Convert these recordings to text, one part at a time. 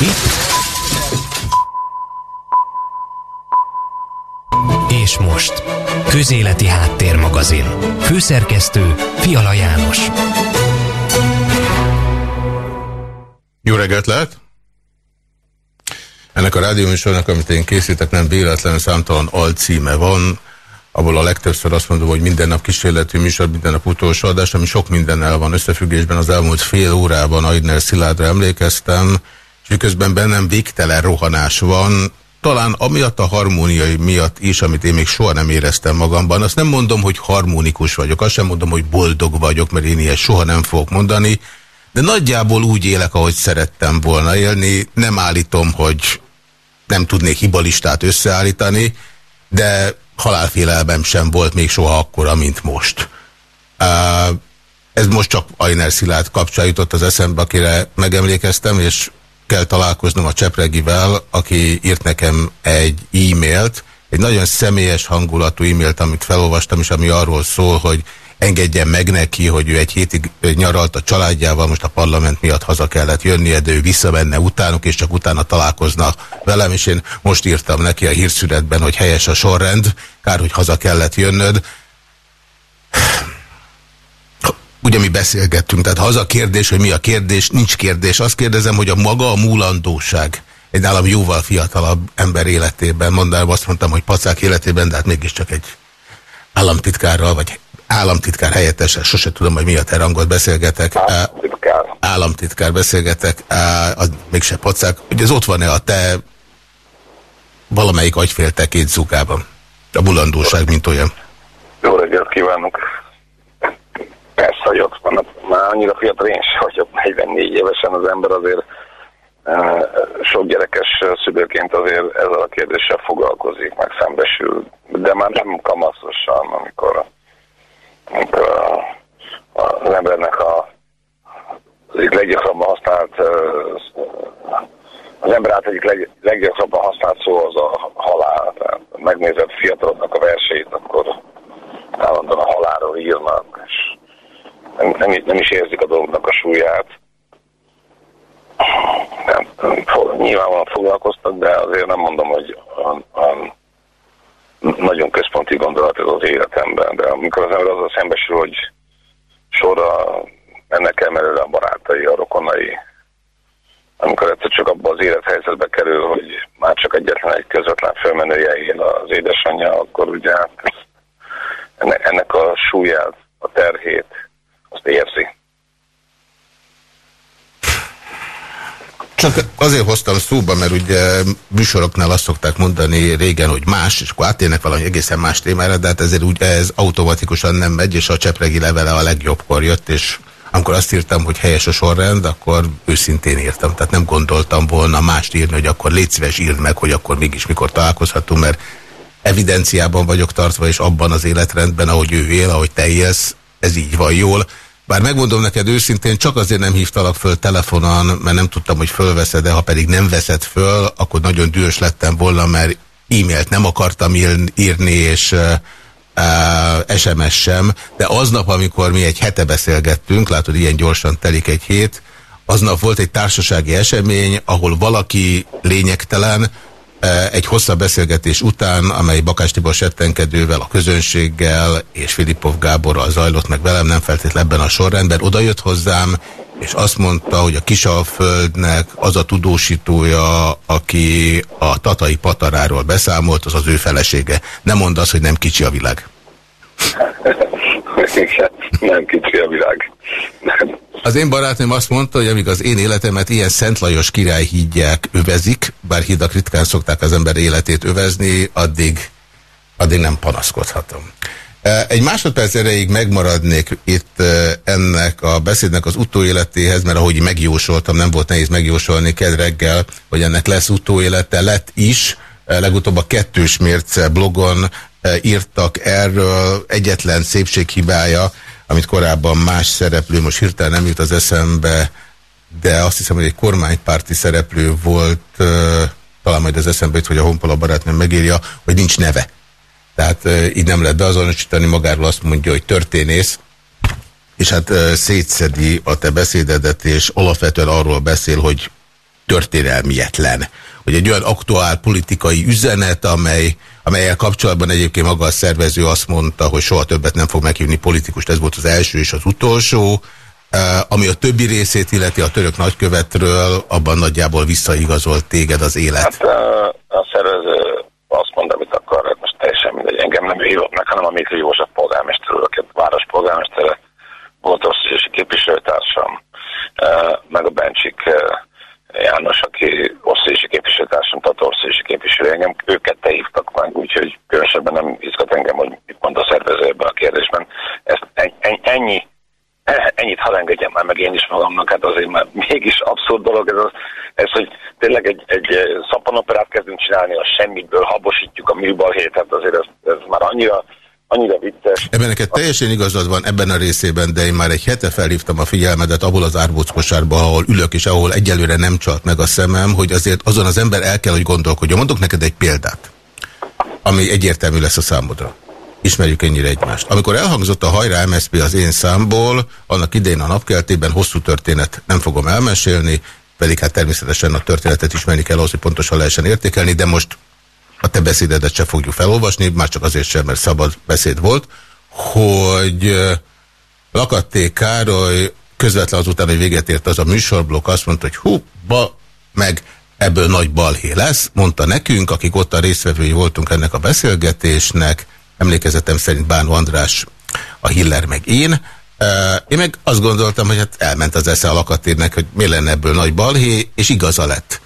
Itt. És most. Közéleti Háttérmagazin. Főszerkesztő Fiala János. Jó reggelt lehet! Ennek a rádióműsornak, amit én készítek, nem véletlenül számtalan alcíme van, abból a legtöbbször azt mondom, hogy minden nap kísérletű műsor, minden nap utolsó adás, ami sok mindennel van összefüggésben. Az elmúlt fél órában Aidner Szilárdra emlékeztem, és miközben bennem végtelen rohanás van, talán amiatt a harmóniai miatt is, amit én még soha nem éreztem magamban. Azt nem mondom, hogy harmonikus vagyok, azt sem mondom, hogy boldog vagyok, mert én ilyet soha nem fogok mondani, de nagyjából úgy élek, ahogy szerettem volna élni. Nem állítom, hogy nem tudnék hibalistát összeállítani, de halálfélelmem sem volt még soha akkora, mint most. Ez most csak Ajner Szilárd kapcsán jutott az eszembe, akire megemlékeztem, és kell találkoznom a Csepregivel, aki írt nekem egy e-mailt, egy nagyon személyes hangulatú e-mailt, amit felolvastam, és ami arról szól, hogy engedjen meg neki, hogy ő egy hétig nyaralt a családjával, most a parlament miatt haza kellett jönnie, de ő visszamenne utánuk, és csak utána találkozna velem, és én most írtam neki a hírszünetben, hogy helyes a sorrend, kár, hogy haza kellett jönnöd. Ugye mi beszélgettünk, tehát ha az a kérdés, hogy mi a kérdés, nincs kérdés. Azt kérdezem, hogy a maga a múlandóság egy nálam jóval fiatalabb ember életében, mondanám, azt mondtam, hogy pacák életében, de hát mégiscsak egy államtitkárral, vagy államtitkár helyettesen, sose tudom, hogy mi a te rangot beszélgetek. Államtitkár. Államtitkár beszélgetek, az mégse pacák. Ugye ez ott van-e a te valamelyik agyfél két zugában? A bulandóság, mint olyan. Jó reggelt kívánok! Persze, hogy ott van. Már annyira fiatal én sem vagyok, 44 évesen az ember azért sok gyerekes szülőként azért ezzel a kérdéssel foglalkozik, meg szembesül, de már nem kamaszosan, amikor az embernek a az egyik leggyakrabban használt az ember által egyik leg, leggyakrabban használt szó az a halál. Tehát megnézed fiataloknak a versét, akkor állandóan a halálról írnak, és nem, nem, nem is érzik a dolgoknak a súlyát. Nem, nyilvánvalóan foglalkoztak, de azért nem mondom, hogy a, a, nagyon központi gondolat ez az életemben, de amikor az ember azzal szembesül, hogy sorra ennek emelőle a barátai, a rokonai, amikor egyszer csak abban az élethelyzetbe kerül, hogy már csak egyetlen egy közvetlen fölmenője él az édesanyja, akkor ugye hát ennek a súlyát, a terhét, azt érzi. Csak azért hoztam szóba, mert ugye műsoroknál azt szokták mondani régen, hogy más, és akkor átérnek valami egészen más témára, de hát ezért úgy ez automatikusan nem megy, és a csepregi levele a legjobbkor jött, és amikor azt írtam, hogy helyes a sorrend, akkor őszintén írtam. Tehát nem gondoltam volna mást írni, hogy akkor légy szíves, írd meg, hogy akkor mégis mikor találkozhatunk, mert evidenciában vagyok tartva, és abban az életrendben, ahogy ő él, ahogy te élsz, ez így van jól. Bár megmondom neked őszintén, csak azért nem hívtalak föl telefonon, mert nem tudtam, hogy fölveszed de ha pedig nem veszed föl, akkor nagyon dühös lettem volna, mert e-mailt nem akartam írni, és uh, SMS sem, de aznap, amikor mi egy hete beszélgettünk, látod, ilyen gyorsan telik egy hét, aznap volt egy társasági esemény, ahol valaki lényegtelen, egy hosszabb beszélgetés után, amely Bakás Tibor settenkedővel, a közönséggel és Filipov Gáborral zajlott meg velem, nem feltétlenül ebben a sorrendben, odajött hozzám, és azt mondta, hogy a Kisalföldnek az a tudósítója, aki a tatai pataráról beszámolt, az az ő felesége. Nem mondd azt, hogy nem kicsi a világ. nem kicsi a világ. Nem. Az én barátnőm azt mondta, hogy amíg az én életemet ilyen Szent Lajos király hídják övezik, bár hídak ritkán szokták az ember életét övezni, addig, addig nem panaszkodhatom. E, egy másodperc erejéig megmaradnék itt e, ennek a beszédnek az utóéletéhez, mert ahogy megjósoltam, nem volt nehéz megjósolni ked reggel, hogy ennek lesz utóélete, lett is, e, legutóbb a kettős mérce blogon írtak erről, egyetlen szépséghibája, amit korábban más szereplő, most hirtelen nem jut az eszembe, de azt hiszem, hogy egy kormánypárti szereplő volt, talán majd az eszembe jut, hogy a Honpola barátnőm megírja, hogy nincs neve. Tehát így nem lehet beazonosítani, magáról azt mondja, hogy történész, és hát szétszedi a te beszédedet, és alapvetően arról beszél, hogy történelmietlen. Hogy egy olyan aktuál politikai üzenet, amely, amelyel kapcsolatban egyébként maga a szervező azt mondta, hogy soha többet nem fog meghívni politikust, ez volt az első és az utolsó, ami a többi részét illeti a török nagykövetről, abban nagyjából visszaigazolt téged az élet. Hát a szervező azt mondta, amit akar, hát most teljesen mindegy, engem nem hívott meg, hanem a Mikri József polgármester, aki város polgármestere, volt országosi képviselőtársam, meg a Bencsik János, aki országosi képviselőtársam, tehát országosi képviselő, engem őket te hívtak meg, úgyhogy különösebben nem izgat engem, hogy mit mond a szervező ebben a kérdésben. Ezt ennyi ennyit hadd engedjem már meg én is magamnak, hát azért már mégis abszurd dolog ez, az, ez hogy tényleg egy, egy szappanoperát kezdünk csinálni a semmiből, habosítjuk a műbalhét, hát azért ez, ez már annyira annyira vicces. Ebben neked teljesen igazad van ebben a részében, de én már egy hete felhívtam a figyelmedet abból az árbóckosárba, ahol ülök, és ahol egyelőre nem csalt meg a szemem, hogy azért azon az ember el kell, hogy gondolkodjon. Mondok neked egy példát, ami egyértelmű lesz a számodra ismerjük ennyire egymást. Amikor elhangzott a hajrá MSZP az én számból, annak idején a napkeltében hosszú történet nem fogom elmesélni, pedig hát természetesen a történetet ismerni kell ahhoz, hogy pontosan lehessen értékelni, de most a te beszédedet se fogjuk felolvasni, már csak azért sem, mert szabad beszéd volt, hogy Lakatté Károly közvetlen azután, hogy véget ért az a műsorblokk, azt mondta, hogy hú, ba, meg ebből nagy balhé lesz, mondta nekünk, akik ott a résztvevői voltunk ennek a beszélgetésnek, emlékezetem szerint Bánó András, a Hiller meg én. Én meg azt gondoltam, hogy hát elment az esze a lakatérnek, hogy mi lenne ebből nagy balhé, és igaza lett.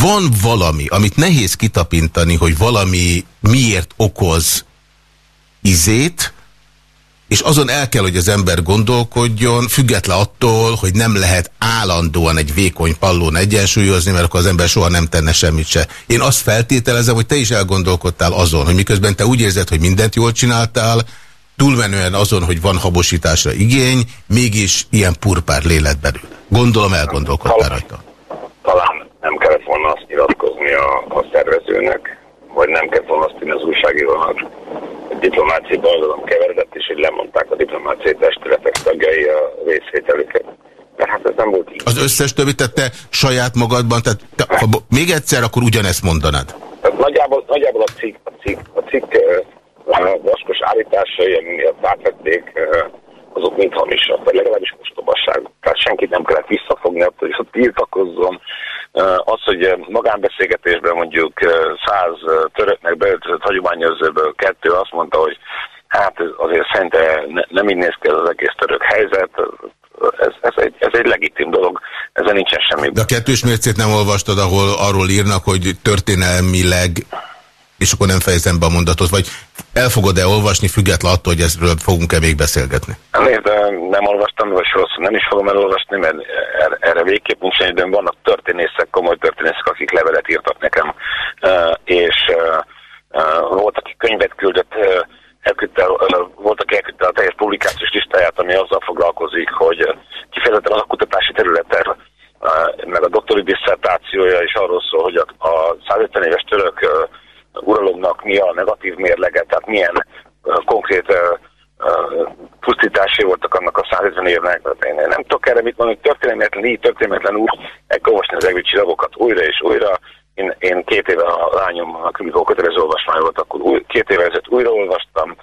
Van valami, amit nehéz kitapintani, hogy valami miért okoz izét, és azon el kell, hogy az ember gondolkodjon, független attól, hogy nem lehet állandóan egy vékony pallón egyensúlyozni, mert akkor az ember soha nem tenne semmit se. Én azt feltételezem, hogy te is elgondolkodtál azon, hogy miközben te úgy érzed, hogy mindent jól csináltál, túlmenően azon, hogy van habosításra igény, mégis ilyen purpár lélet belül. Gondolom elgondolkodtál rajta. Talán nem kellett volna azt nyilatkozni a, a szervezőnek, vagy nem kellett volna azt az újságírónak, diplomáciai bajlodalom keveredett, és így lemondták a diplomáciai testületek tagjai a részvételüket. De hát ez nem volt így. Az összes többi tette saját magadban, tehát te, ha még egyszer, akkor ugyanezt mondanád. Tehát nagyjából, nagyjából a cikk, a cikk, a cikk a vaskos állításai, miatt átvették, azok mind hamisak, vagy legalábbis mostobasság. Tehát senkit nem kellett visszafogni attól, hogy ott tiltakozzon, az, hogy magánbeszélgetésben mondjuk száz töröknek beöltözött hagyományozóből kettő azt mondta, hogy hát azért szerintem nem így néz ki az egész török helyzet, ez, ez, egy, ez egy legitim dolog, ezen nincsen semmi. De a kettős mércét nem olvastad, ahol arról írnak, hogy történelmileg és akkor nem fejezem be a mondatot, vagy el fogod-e olvasni, független attól, hogy ezről fogunk-e még beszélgetni? Nézd, nem olvastam, vagy sokszor nem is fogom elolvasni, mert erre végképp nincs időm. Vannak történészek, komoly történészek, akik levelet írtak nekem, és volt, aki könyvet küldött, elküldte, volt, aki elküldte a teljes publikációs listáját, ami azzal foglalkozik, hogy kifejezetten az a kutatási területen, meg a doktori disszertációja is arról szól, hogy a 150 éves török uralomnak mi a negatív mérlege, tehát milyen konkrét pusztításai voltak annak a 150 évnek. Én nem tudok erre mit mondani, történelmetlen, így történetlen úgy, meg olvasni az egri csillagokat újra és újra. Én, én két éve a lányom, amikor kötelező olvasmány volt, akkor új, két éve ezelőtt újraolvastam,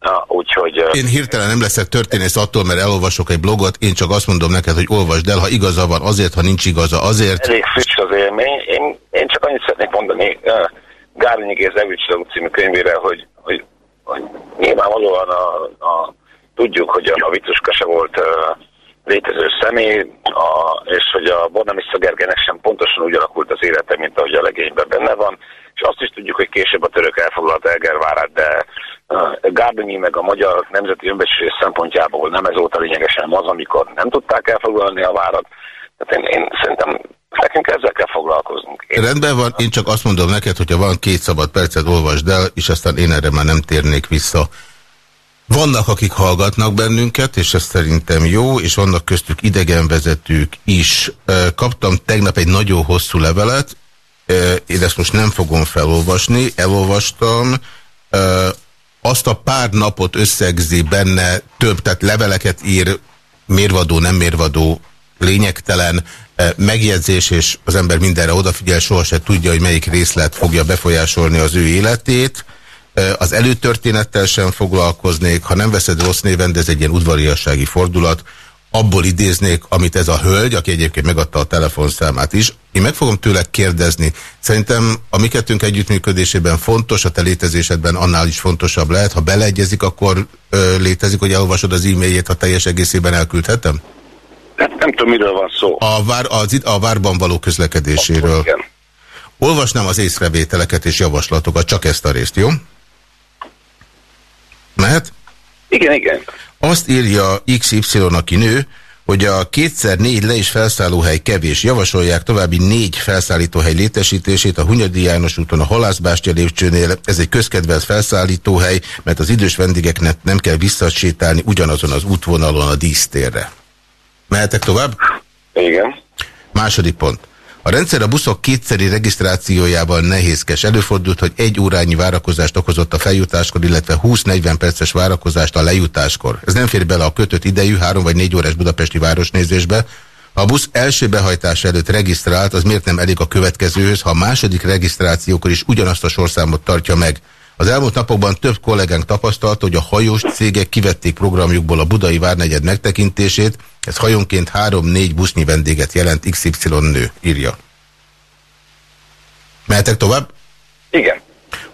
Na, úgyhogy... Én hirtelen nem leszek történész attól, mert elolvasok egy blogot, én csak azt mondom neked, hogy olvasd el, ha igaza van azért, ha nincs igaza azért. Elég friss az élmény. Én, én csak annyit szeretnék mondani, Gárnyi Géz Evicsilagú című könyvére, hogy, hogy, hogy nyilvánvalóan a, a, tudjuk, hogy a Vicuska se volt uh, létező személy, a, és hogy a Bornamisza Gergelynek sem pontosan úgy alakult az élete, mint ahogy a legényben benne van, és azt is tudjuk, hogy később a török elfoglalta Egervárát, de uh, Gárdonyi meg a magyar nemzeti önbecsülés szempontjából nem ez volt a lényegesen az, amikor nem tudták elfoglalni a várat. Tehát én, én szerintem Nekünk ezzel kell foglalkoznunk. Én Rendben van, én csak azt mondom neked, hogyha van két szabad percet, olvasd el, és aztán én erre már nem térnék vissza. Vannak, akik hallgatnak bennünket, és ez szerintem jó, és vannak köztük idegenvezetők is. Kaptam tegnap egy nagyon hosszú levelet, én ezt most nem fogom felolvasni, elolvastam, azt a pár napot összegzi benne több, tehát leveleket ír, mérvadó, nem mérvadó, lényegtelen, megjegyzés, és az ember mindenre odafigyel, sohasem tudja, hogy melyik részlet fogja befolyásolni az ő életét. Az előtörténettel sem foglalkoznék, ha nem veszed rossz néven, de ez egy ilyen udvariassági fordulat, abból idéznék, amit ez a hölgy, aki egyébként megadta a telefonszámát is, én meg fogom tőle kérdezni. Szerintem a mi kettőnk együttműködésében fontos, a te létezésedben annál is fontosabb lehet. Ha beleegyezik, akkor ö, létezik, hogy elolvasod az e-mailjét, ha teljes egészében elküldhetem? Nem, nem tudom, miről van szó. A, vár, az, a várban való közlekedéséről. Igen. Olvasnám az észrevételeket és javaslatokat, csak ezt a részt, jó? Mehet? Igen, igen. Azt írja XY, aki nő, hogy a kétszer négy le- és felszállóhely kevés. Javasolják további négy felszállítóhely létesítését a Hunyadi János úton a Halászbástya lépcsőnél. Ez egy közkedvelt felszállítóhely, mert az idős vendégeknek nem kell visszasétálni ugyanazon az útvonalon a dísztérre. Mehetek tovább? Igen. Második pont. A rendszer a buszok kétszeri regisztrációjával nehézkes. Előfordult, hogy egy órányi várakozást okozott a feljutáskor, illetve 20-40 perces várakozást a lejutáskor. Ez nem fér bele a kötött idejű, három vagy négy órás budapesti városnézésbe. Ha a busz első behajtás előtt regisztrált, az miért nem elég a következőhöz, ha a második regisztrációkor is ugyanazt a sorszámot tartja meg? Az elmúlt napokban több kollégánk tapasztalta, hogy a hajós cégek kivették programjukból a budai várnegyed megtekintését, ez hajónként 3-4 busznyi vendéget jelent XY nő, írja. Mehetek tovább? Igen.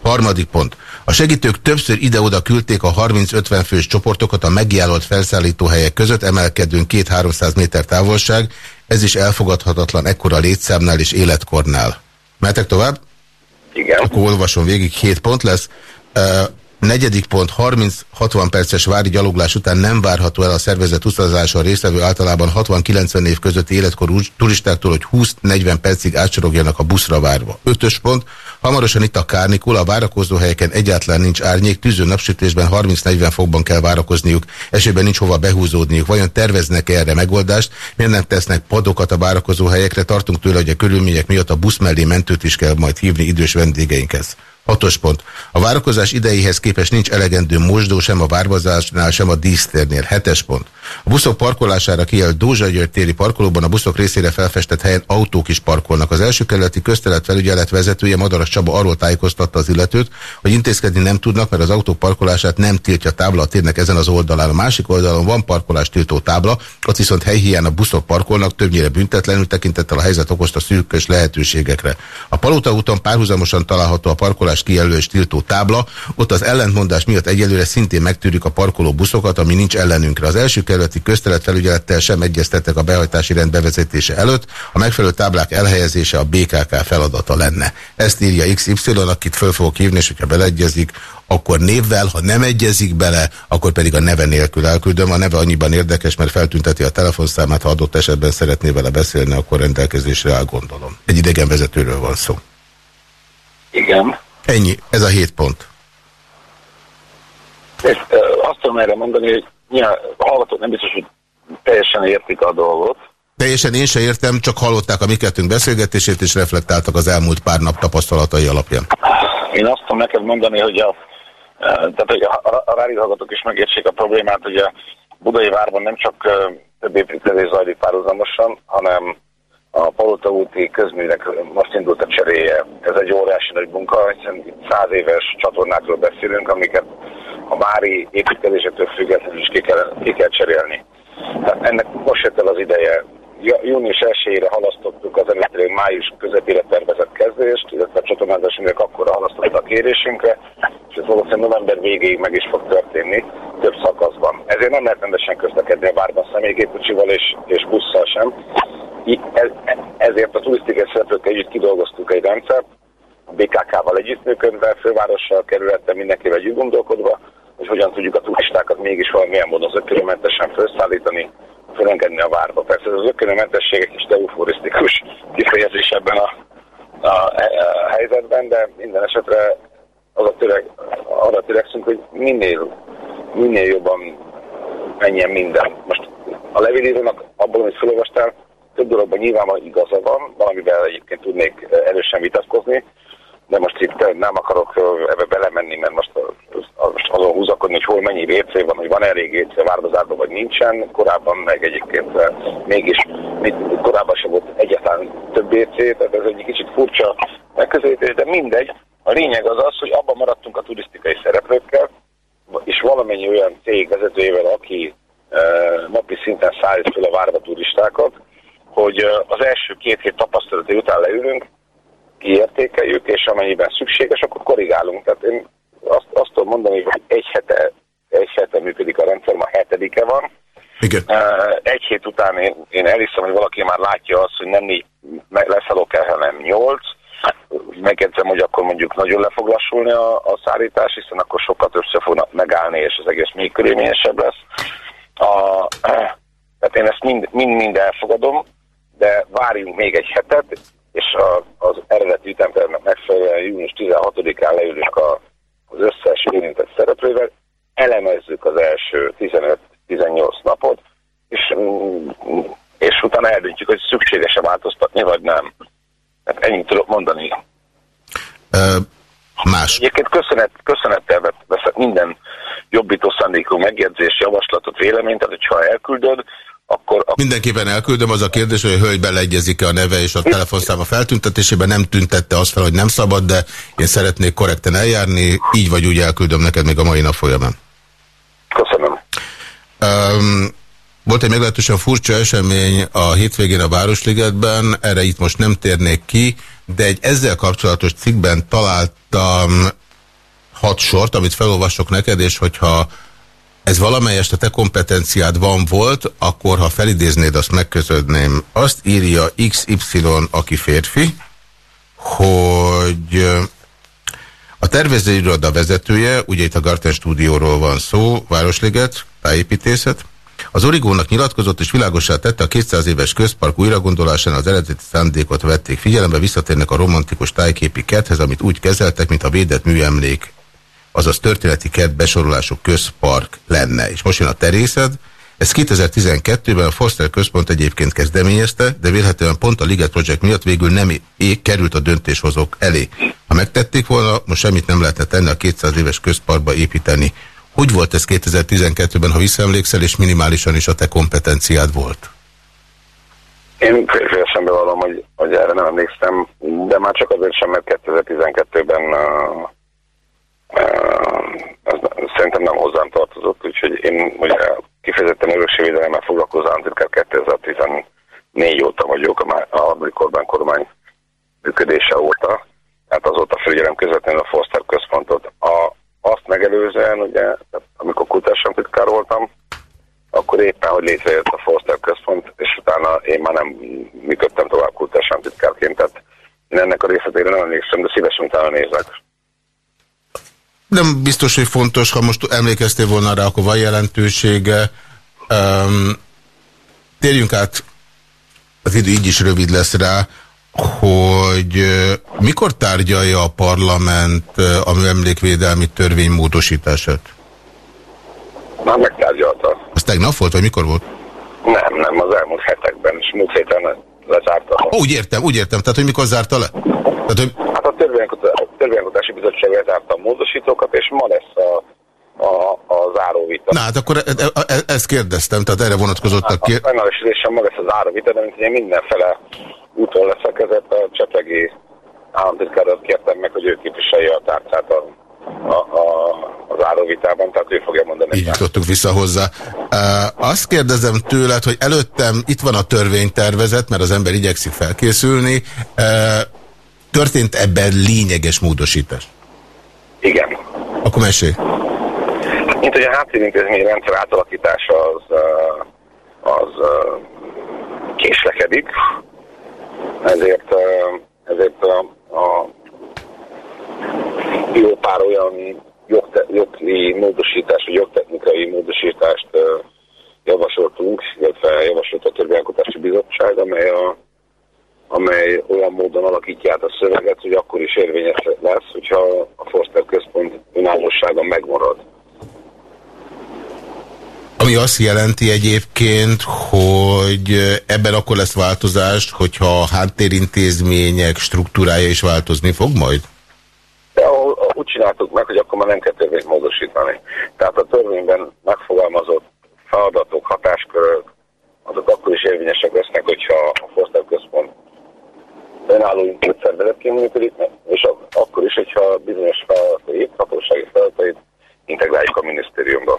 Harmadik pont. A segítők többször ide-oda küldték a 30-50 fős csoportokat a megjelölt felszállítóhelyek között, emelkedünk 2-300 méter távolság, ez is elfogadhatatlan ekkora létszámnál és életkornál. Mehetek tovább? Igen. Akkor olvasom végig, 7 pont lesz. Negyedik pont, 30-60 perces vári gyaloglás után nem várható el a szervezet utazáson résztvevő általában 60-90 év közötti életkorú turistáktól, hogy 20-40 percig átsorogjanak a buszra várva. Ötös pont, hamarosan itt a kárnikul, a várakozó helyeken egyáltalán nincs árnyék, tűző napsütésben 30-40 fokban kell várakozniuk, esőben nincs hova behúzódniuk. Vajon terveznek -e erre megoldást? Miért nem tesznek padokat a várakozó helyekre? Tartunk tőle, hogy a körülmények miatt a busz mellé mentőt is kell majd hívni idős vendégeinkhez. Hatos pont. A várakozás idejéhez képest nincs elegendő mosdó sem a várbazásnál, sem a dísztérnél. Hetes pont. A buszok parkolására kijelölt Dózsa téri parkolóban a buszok részére felfestett helyen autók is parkolnak. Az első kerületi közteletfelügyelet vezetője Madaras Csaba arról tájékoztatta az illetőt, hogy intézkedni nem tudnak, mert az autók parkolását nem tiltja tábla a térnek ezen az oldalán. A másik oldalon van parkolás tiltó tábla, ott viszont helyhiány a buszok parkolnak, többnyire büntetlenül tekintettel a helyzet okozta szűkös lehetőségekre. A Palota úton párhuzamosan található a parkolás parkolás kijelölő és tiltó tábla. Ott az ellentmondás miatt egyelőre szintén megtűrik a parkoló buszokat, ami nincs ellenünkre. Az első kerületi közteletfelügyelettel sem egyeztettek a behajtási rend bevezetése előtt. A megfelelő táblák elhelyezése a BKK feladata lenne. Ezt írja XY, akit föl fogok hívni, és hogyha beleegyezik, akkor névvel, ha nem egyezik bele, akkor pedig a neve nélkül elküldöm. A neve annyiban érdekes, mert feltünteti a telefonszámát, ha adott esetben szeretné vele beszélni, akkor rendelkezésre elgondolom. Egy idegenvezetőről van szó. Igen. Ennyi, ez a hét pont. Ezt, azt tudom erre mondani, hogy nyilván a hallgatók nem biztos, hogy teljesen értik a dolgot. Teljesen én se értem, csak hallották a mi kettőnk beszélgetését, és reflektáltak az elmúlt pár nap tapasztalatai alapján. Én azt tudom neked mondani, hogy a, tehát, hogy a, a, rádió hallgatók is megértsék a problémát, hogy a Budai Várban nem csak több építkezés zajlik párhuzamosan, hanem a Palota úti közműnek most indult a cseréje. Ez egy óriási nagy munka, hiszen száz éves csatornákról beszélünk, amiket a vári építkezésektől függetlenül is ki kell, ki kell cserélni. Tehát ennek most jött el az ideje. Június 1-ére halasztottuk az eredetileg május közepére tervezett kezdést, illetve a csatornázás minek akkor halasztottuk a kérésünkre, és ez valószínűleg november végéig meg is fog történni több szakaszban. Ezért nem lehet rendesen közlekedni a várban személygépkocsival és, és busszal sem ezért a turisztikai szereplőkkel együtt kidolgoztuk egy rendszert, a BKK-val együttműködve, fővárossal, kerülettel, mindenkivel együtt gondolkodva, hogy hogyan tudjuk a turistákat mégis valamilyen módon zökkenőmentesen felszállítani, felengedni a várba. Persze az zökkenőmentesség egy kis euforisztikus kifejezés ebben a, a, a helyzetben, de minden esetre az a tőleg, arra törekszünk, hogy minél, minél jobban menjen minden. Most a levélírónak abból, amit felolvastál, több dologban nyilvánvalóan igaza van, valamivel egyébként tudnék erősen vitatkozni, de most itt nem akarok ebbe belemenni, mert most, azon húzakodni, hogy hol mennyi WC van, hogy van elég WC Várdozárban, vagy nincsen. Korábban meg egyébként mégis, korábban sem volt egyáltalán több BC, tehát ez egy kicsit furcsa megközelítés, de mindegy. A lényeg az az, hogy abban maradtunk a turisztikai szereplőkkel, és valamennyi olyan cég vezetőjével, aki e, napi szinten szállít fel a várva turistákat, hogy az első két hét tapasztalati után leülünk, kiértékeljük, és amennyiben szükséges, akkor korrigálunk. Tehát én azt, azt tudom mondani, hogy egy hete, egy hete működik a rendszer, ma hetedike van. Igen. Egy hét után én, én elhiszem, hogy valaki már látja azt, hogy nem négy leszálló kell, hanem nyolc. Megjegyzem, hogy akkor mondjuk nagyon le fog lassulni a, a szállítás, hiszen akkor sokkal többször fognak megállni, és az egész még körülményesebb lesz. A, tehát én ezt mind, mind, mind elfogadom, de várjunk még egy hetet, és a, az eredeti ütemtervnek megfelelően június 16-án leülünk a, az összes érintett szereplővel, elemezzük az első 15-18 napot, és, és utána eldöntjük, hogy szükséges-e változtatni, vagy nem. Hát ennyit tudok mondani. Más. Egyébként köszönet, köszönettel veszek minden jobbító szándékú megjegyzés, javaslatot, véleményt, tehát hogyha elküldöd, akkor... akkor... Mindenképpen elküldöm, az a kérdés, hogy a hölgy beleegyezik-e a neve és a telefonszáma feltüntetésében, nem tüntette azt fel, hogy nem szabad, de én szeretnék korrekten eljárni, így vagy úgy elküldöm neked még a mai nap folyamán. Köszönöm. Um, volt egy meglehetősen furcsa esemény a hétvégén a Városligetben, erre itt most nem térnék ki, de egy ezzel kapcsolatos cikkben találtam hat sort, amit felolvasok neked, és hogyha ez valamelyest a te kompetenciád van volt, akkor ha felidéznéd, azt megközödném. Azt írja XY, aki férfi, hogy a tervezőiroda vezetője, ugye itt a Garten stúdióról van szó, Városliget, tájépítészet, az Origónak nyilatkozott és világosá tette a 200 éves közpark újragondolásán az eredeti szándékot vették figyelembe, visszatérnek a romantikus tájképi kerthez, amit úgy kezeltek, mint a védett műemlék azaz történeti kert besorolású közpark lenne. És most jön a terészed, ezt 2012-ben a Foster Központ egyébként kezdeményezte, de vélhetően pont a Liget Project miatt végül nem ég került a döntéshozók elé. Ha megtették volna, most semmit nem lehetne tenni a 200 éves közparkba építeni. Hogy volt ez 2012-ben, ha visszaemlékszel, és minimálisan is a te kompetenciád volt? Én félesen bevallom, hogy, hogy erre nem emlékszem, de már csak azért sem, mert 2012-ben uh, ez szerintem nem hozzám tartozott, úgyhogy én ugye kifejezetten örökségvédelemmel foglalkozó államtitkár 2014 óta vagyok, a harmadik Orbán kormány működése óta, tehát azóta felügyelem közvetlenül a Forster központot. A, azt megelőzően, ugye, amikor kultúrsamtitkár voltam, akkor éppen, hogy létrejött a Forster központ, és utána én már nem működtem tovább kultúrsamtitkárként, tehát én ennek a részletére nem emlékszem, de szívesen utána nézek. Nem biztos, hogy fontos, ha most emlékeztél volna rá, akkor van jelentősége. Um, térjünk át, az idő így is rövid lesz rá, hogy mikor tárgyalja a parlament a műemlékvédelmi törvény módosítását? Már megtárgyalta. Az tegnap volt, vagy mikor volt? Nem, nem, az elmúlt hetekben, és múlt héten lezárta. Ó, úgy értem, úgy értem. Tehát, hogy mikor zárta le? Tehát, hogy... Hát a törvényalkotási bizottság lezárta a módosítókat, és ma lesz a, a, a záróvita. Na hát akkor e, e, e, ezt kérdeztem, tehát erre vonatkozott a kér... Hát, a és ma lesz a záróvita, de mint ugye mindenfele úton leszekezett, a cseplegi államtitkárat kértem meg, hogy ő képviselje a tárcát a, a, a, az áróvitában, tehát ő fogja mondani. Így jutottuk vissza hozzá. Azt kérdezem tőled, hogy előttem itt van a törvénytervezet, mert az ember igyekszik felkészülni. Történt ebben lényeges módosítás? Igen. Akkor mesélj. Mint hogy a háttérintézmény rendszer átalakítása az, az késlekedik, ezért, ezért a, a jó pár olyan jogi módosítás, vagy jogtechnikai módosítást javasoltunk, illetve javasolt a Törvényalkotási Bizottság, amely a amely olyan módon alakítja át a szöveget, hogy akkor is érvényes lesz, hogyha a Forster központ önállósága megmarad. Ami azt jelenti egyébként, hogy ebben akkor lesz változás, hogyha a háttérintézmények struktúrája is változni fog majd? De úgy csináltuk meg, hogy akkor már nem kell törvényt módosítani. Tehát a törvényben megfogalmazott feladatok, hatáskörök, azok akkor is érvényesek lesznek, hogyha a Foster Központ önálló intézet szervezetként működik, és akkor is, hogyha bizonyos feladatait, hatósági feladatait integráljuk a minisztériumba.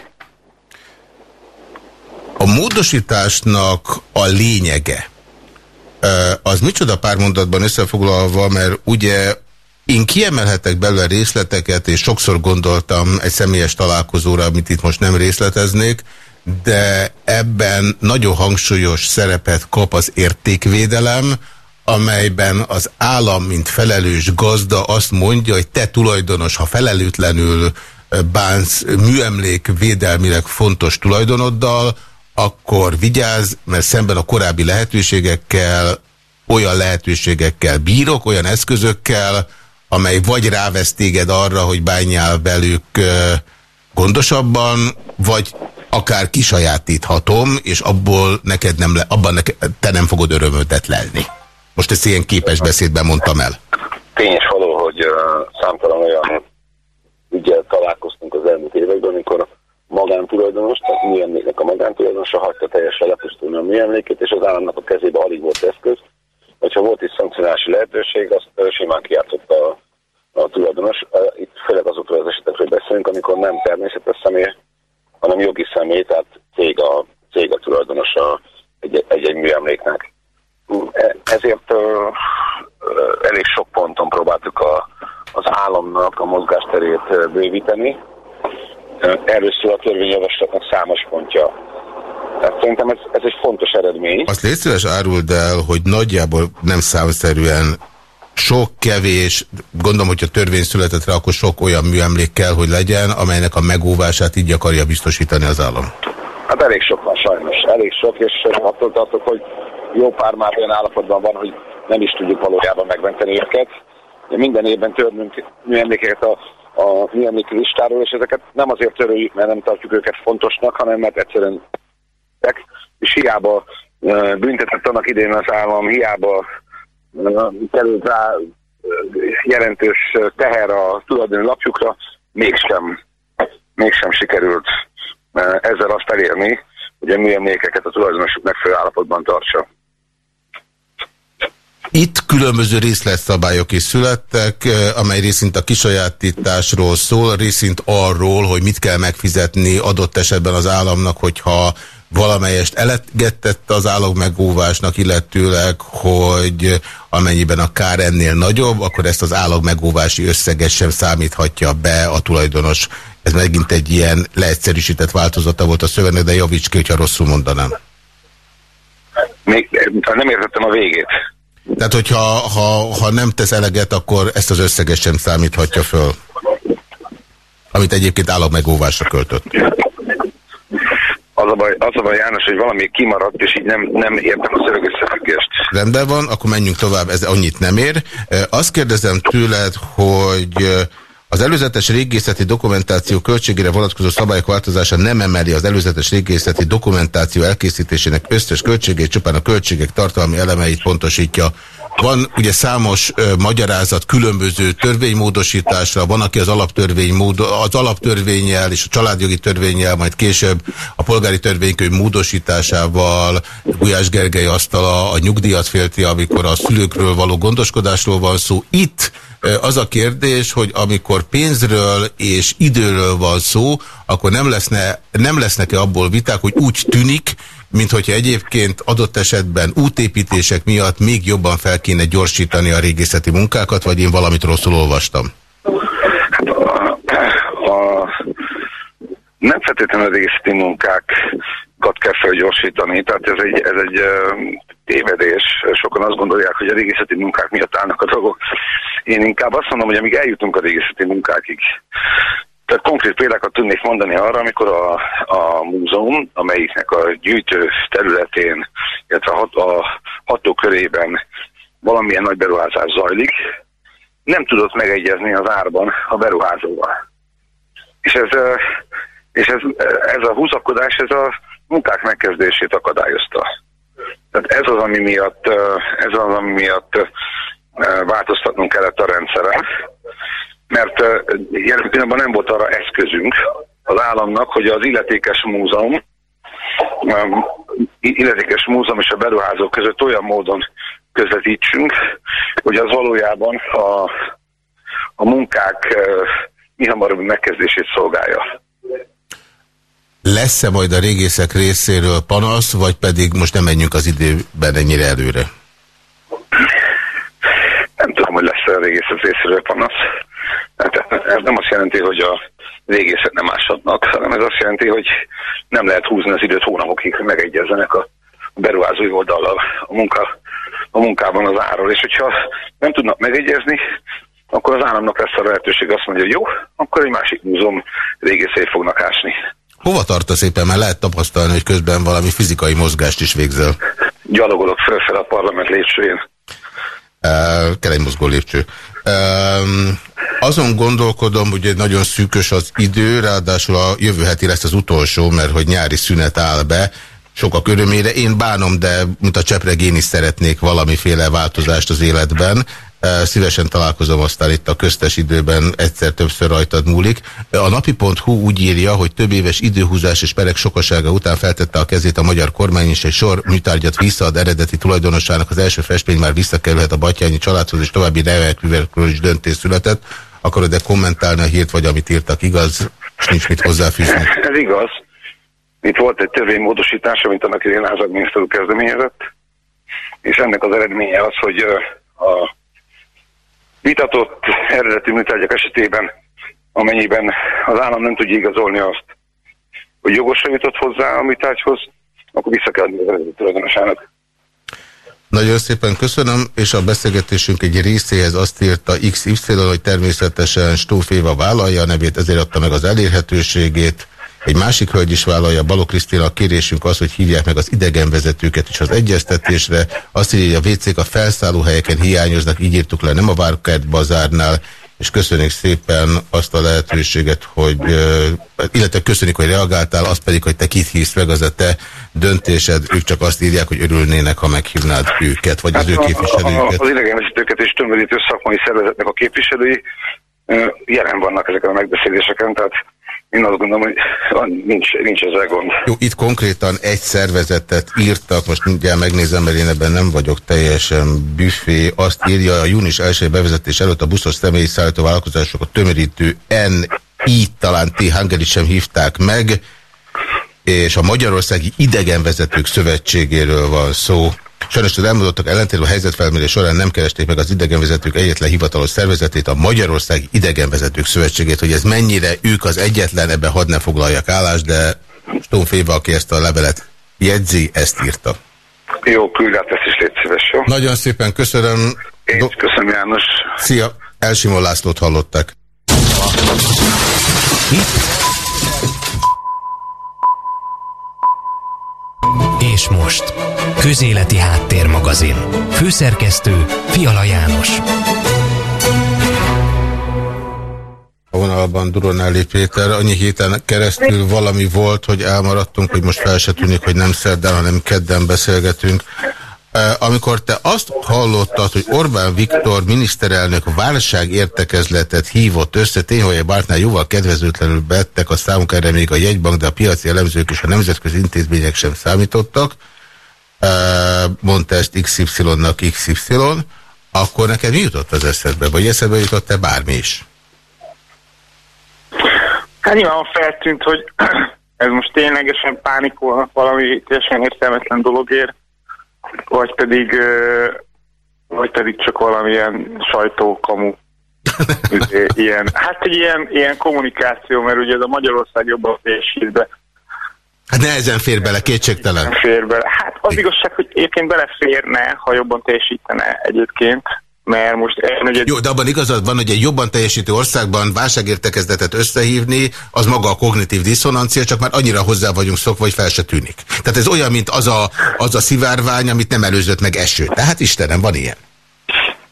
A módosításnak a lényege, az micsoda pár mondatban összefoglalva, mert ugye én kiemelhetek belőle részleteket, és sokszor gondoltam egy személyes találkozóra, amit itt most nem részleteznék, de ebben nagyon hangsúlyos szerepet kap az értékvédelem, amelyben az állam, mint felelős gazda azt mondja, hogy te tulajdonos, ha felelőtlenül bánsz műemlék védelmileg fontos tulajdonoddal, akkor vigyázz, mert szemben a korábbi lehetőségekkel, olyan lehetőségekkel bírok, olyan eszközökkel, amely vagy rávesz téged arra, hogy bánjál velük gondosabban, vagy akár kisajátíthatom, és abból neked nem le, abban neked, te nem fogod örömötet lelni. Most ezt ilyen képes beszédben mondtam el. Tényes való, hogy uh, számtalan olyan ügyel találkoztunk az elmúlt években, amikor magántulajdonos, tehát műemléknek a magántulajdonosa hagyta teljesen lepusztulni a műemlékét, és az államnak a kezébe alig volt eszköz. Hogyha volt is szankcionási lehetőség, azt simán kiártott a, a tulajdonos. Itt főleg azokról az esetekről beszélünk, amikor nem természetes személy, hanem jogi személy, tehát cég a, cég a tulajdonosa egy-egy műemléknek. E, ezért uh, elég sok ponton próbáltuk a, az államnak a mozgásterét bővíteni, Erről szól a törvényjavaslatnak számos pontja. Tehát szerintem ez, ez egy fontos eredmény. Azt légy szíves áruld el, hogy nagyjából nem számszerűen sok, kevés, gondolom, hogyha törvény született rá, akkor sok olyan műemlék kell, hogy legyen, amelynek a megóvását így akarja biztosítani az állam. Hát elég sok van sajnos, elég sok, és attól tartok, hogy jó pár már olyan állapotban van, hogy nem is tudjuk valójában megmenteni őket. Minden évben törnünk műemlékeket a a mi emléki listáról, és ezeket nem azért töröljük, mert nem tartjuk őket fontosnak, hanem mert egyszerűen és hiába büntetett annak idén az állam, hiába került rá jelentős teher a tulajdoni lapjukra, mégsem, mégsem sikerült ezzel azt elérni, hogy a műemlékeket a tulajdonosuk megfelelő állapotban tartsa. Itt különböző részletszabályok is születtek, amely részint a kisajátításról szól, részint arról, hogy mit kell megfizetni adott esetben az államnak, hogyha valamelyest elegettette az állog megóvásnak, illetőleg, hogy amennyiben a kár ennél nagyobb, akkor ezt az állog megóvási összeget sem számíthatja be a tulajdonos. Ez megint egy ilyen leegyszerűsített változata volt a szövegnek, de javíts ki, hogyha rosszul mondanám. Még nem értettem a végét. Tehát, hogyha ha, ha nem tesz eleget, akkor ezt az összeget sem számíthatja föl. Amit egyébként állagmegóvásra költött. Az a, baj, az a baj, János, hogy valami kimaradt, és így nem, nem értem a szöveg összefüggést. Rendben van, akkor menjünk tovább, ez annyit nem ér. Azt kérdezem tőled, hogy az előzetes régészeti dokumentáció költségére vonatkozó szabályok változása nem emeli az előzetes régészeti dokumentáció elkészítésének összes költségét, csupán a költségek tartalmi elemeit pontosítja. Van ugye számos ö, magyarázat különböző törvénymódosításra, van, aki az, alaptörvény mód, az alaptörvényel és a családjogi törvényel, majd később a polgári törvénykönyv módosításával Gulyás Gergely asztala a nyugdíjat félti, amikor a szülőkről való gondoskodásról van szó. Itt az a kérdés, hogy amikor pénzről és időről van szó, akkor nem, leszne, nem lesznek-e abból viták, hogy úgy tűnik, mint hogyha egyébként adott esetben útépítések miatt még jobban fel kéne gyorsítani a régészeti munkákat, vagy én valamit rosszul olvastam? Hát a, a, nem feltétlenül a régészeti munkákat kell felgyorsítani, tehát ez egy, ez egy tévedés. Sokan azt gondolják, hogy a régészeti munkák miatt állnak a dolgok. Én inkább azt mondom, hogy amíg eljutunk a régészeti munkákig, tehát konkrét példákat tudnék mondani arra, amikor a, a múzeum, amelyiknek a gyűjtő területén, illetve a, hat, a hatókörében valamilyen nagy beruházás zajlik, nem tudott megegyezni az árban a beruházóval. És ez, és ez, ez a húzakodás, ez a munkák megkezdését akadályozta. Tehát ez az, ami miatt, ez az, ami miatt változtatnunk kellett a rendszeren, mert jelen pillanatban nem volt arra eszközünk az államnak, hogy az illetékes múzeum um, illetékes múzeum és a beruházók között olyan módon közvetítsünk, hogy az valójában a, a munkák mi hamarabb megkezdését szolgálja. Lesz-e majd a régészek részéről panasz, vagy pedig most nem menjünk az időben ennyire előre? Nem tudom, hogy lesz-e a régészek részéről panasz. Hát ez nem azt jelenti, hogy a régészek nem áshatnak, hanem ez azt jelenti, hogy nem lehet húzni az időt hónapokig, hogy megegyezzenek a beruházói oldallal a, munka, a munkában az áról. És hogyha nem tudnak megegyezni, akkor az államnak lesz a lehetőség azt mondja, hogy jó, akkor egy másik múzeum régészei fognak ásni. Hova tartasz éppen, mert lehet tapasztalni, hogy közben valami fizikai mozgást is végzel? Gyalogolok fel a parlament lépcsőjén. Uh, kell egy mozgó lépcső. Uh, azon gondolkodom, hogy nagyon szűkös az idő, ráadásul a jövő heti lesz az utolsó, mert hogy nyári szünet áll be, sokak örömére. Én bánom, de mint a csepreg én is szeretnék valamiféle változást az életben. Szívesen találkozom aztán itt a köztes időben, egyszer-többször rajtad múlik. A napi.hu úgy írja, hogy több éves időhúzás és perek sokasága után feltette a kezét a magyar kormány, és egy sor műtárgyat visszaad eredeti tulajdonosának. Az első festmény már visszakerülhet a Batyányi családhoz, és további nevekművekről is döntés született. Akarod-e kommentálni a hírt, vagy amit írtak, igaz? És nincs mit hozzáfűzni. Ez igaz. Itt volt egy törvénymódosítás, amit annak idén lázadminiszter kezdeményezett, és ennek az eredménye az, hogy a vitatott eredeti műtárgyak esetében, amennyiben az állam nem tudja igazolni azt, hogy jogosan jutott hozzá a műtárgyhoz, akkor vissza kell adni az eredeti tulajdonosának. Nagyon szépen köszönöm, és a beszélgetésünk egy részéhez azt írta XY, hogy természetesen Stóféva vállalja a nevét, ezért adta meg az elérhetőségét. Egy másik hölgy is vállalja, Baló Krisztina, a kérésünk az, hogy hívják meg az idegenvezetőket is az egyeztetésre. Azt írja, hogy a WC-k a felszállóhelyeken hiányoznak, így írtuk le, nem a Várkert bazárnál, és köszönjük szépen azt a lehetőséget, hogy, illetve köszönjük, hogy reagáltál, azt pedig, hogy te kit hívsz meg, az a te döntésed, ők csak azt írják, hogy örülnének, ha meghívnád őket, vagy az hát ő képviselőket. Az idegenvezetőket és tömörítő szakmai szervezetnek a képviselői jelen vannak ezeken a megbeszéléseken, tehát én azt gondolom, hogy nincs, nincs ezzel gond. Jó, itt konkrétan egy szervezetet írtak, most mindjárt megnézem, mert én ebben nem vagyok teljesen büfé. Azt írja, a június első bevezetés előtt a buszos személyi szállító vállalkozásokat tömörítő NI, talán T. Hungary sem hívták meg, és a Magyarországi Idegenvezetők Szövetségéről van szó. Sajnos az elmondottak ellentétben a helyzetfelmérés során nem keresték meg az idegenvezetők egyetlen hivatalos szervezetét, a Magyarország Idegenvezetők Szövetségét, hogy ez mennyire ők az egyetlen, ebben hadd ne foglaljak állást, de Stónféva, aki ezt a levelet jegyzi, ezt írta. Jó, küldát ezt is légy szíves, jó? Nagyon szépen köszönöm. Én Do köszönöm, János. Szia, Elsimon Lászlót hallottak. És most Közéleti Háttérmagazin. Főszerkesztő Fiala János. A vonalban Duronelli Péter, annyi héten keresztül valami volt, hogy elmaradtunk, hogy most fel se tűnik, hogy nem szerdán, hanem kedden beszélgetünk. Amikor te azt hallottad, hogy Orbán Viktor miniszterelnök válságértekezletet hívott össze, tényleg Bártnál jóval kedvezőtlenül bettek a számunk erre még a jegybank, de a piaci elemzők és a nemzetközi intézmények sem számítottak, mondta ezt XY-nak XY, akkor neked mi jutott az eszedbe? Vagy eszedbe jutott-e bármi is? Hát nyilván feltűnt, hogy ez most ténylegesen pánikolnak valami teljesen értelmetlen dologért, vagy pedig, vagy pedig csak valamilyen sajtókamu. ilyen, hát egy ilyen, ilyen kommunikáció, mert ugye ez a Magyarország jobban teljesít Hát nehezen fér bele, kétségtelen. Fér bele. Hát az igazság, hogy egyébként beleférne, ha jobban teljesítene egyébként, mert most... Ugye... Jó, de abban igazad van, hogy egy jobban teljesítő országban válságértekezletet összehívni, az maga a kognitív diszonancia, csak már annyira hozzá vagyunk szokva, hogy fel se tűnik. Tehát ez olyan, mint az a, az a szivárvány, amit nem előzött meg eső. Tehát Istenem, van ilyen.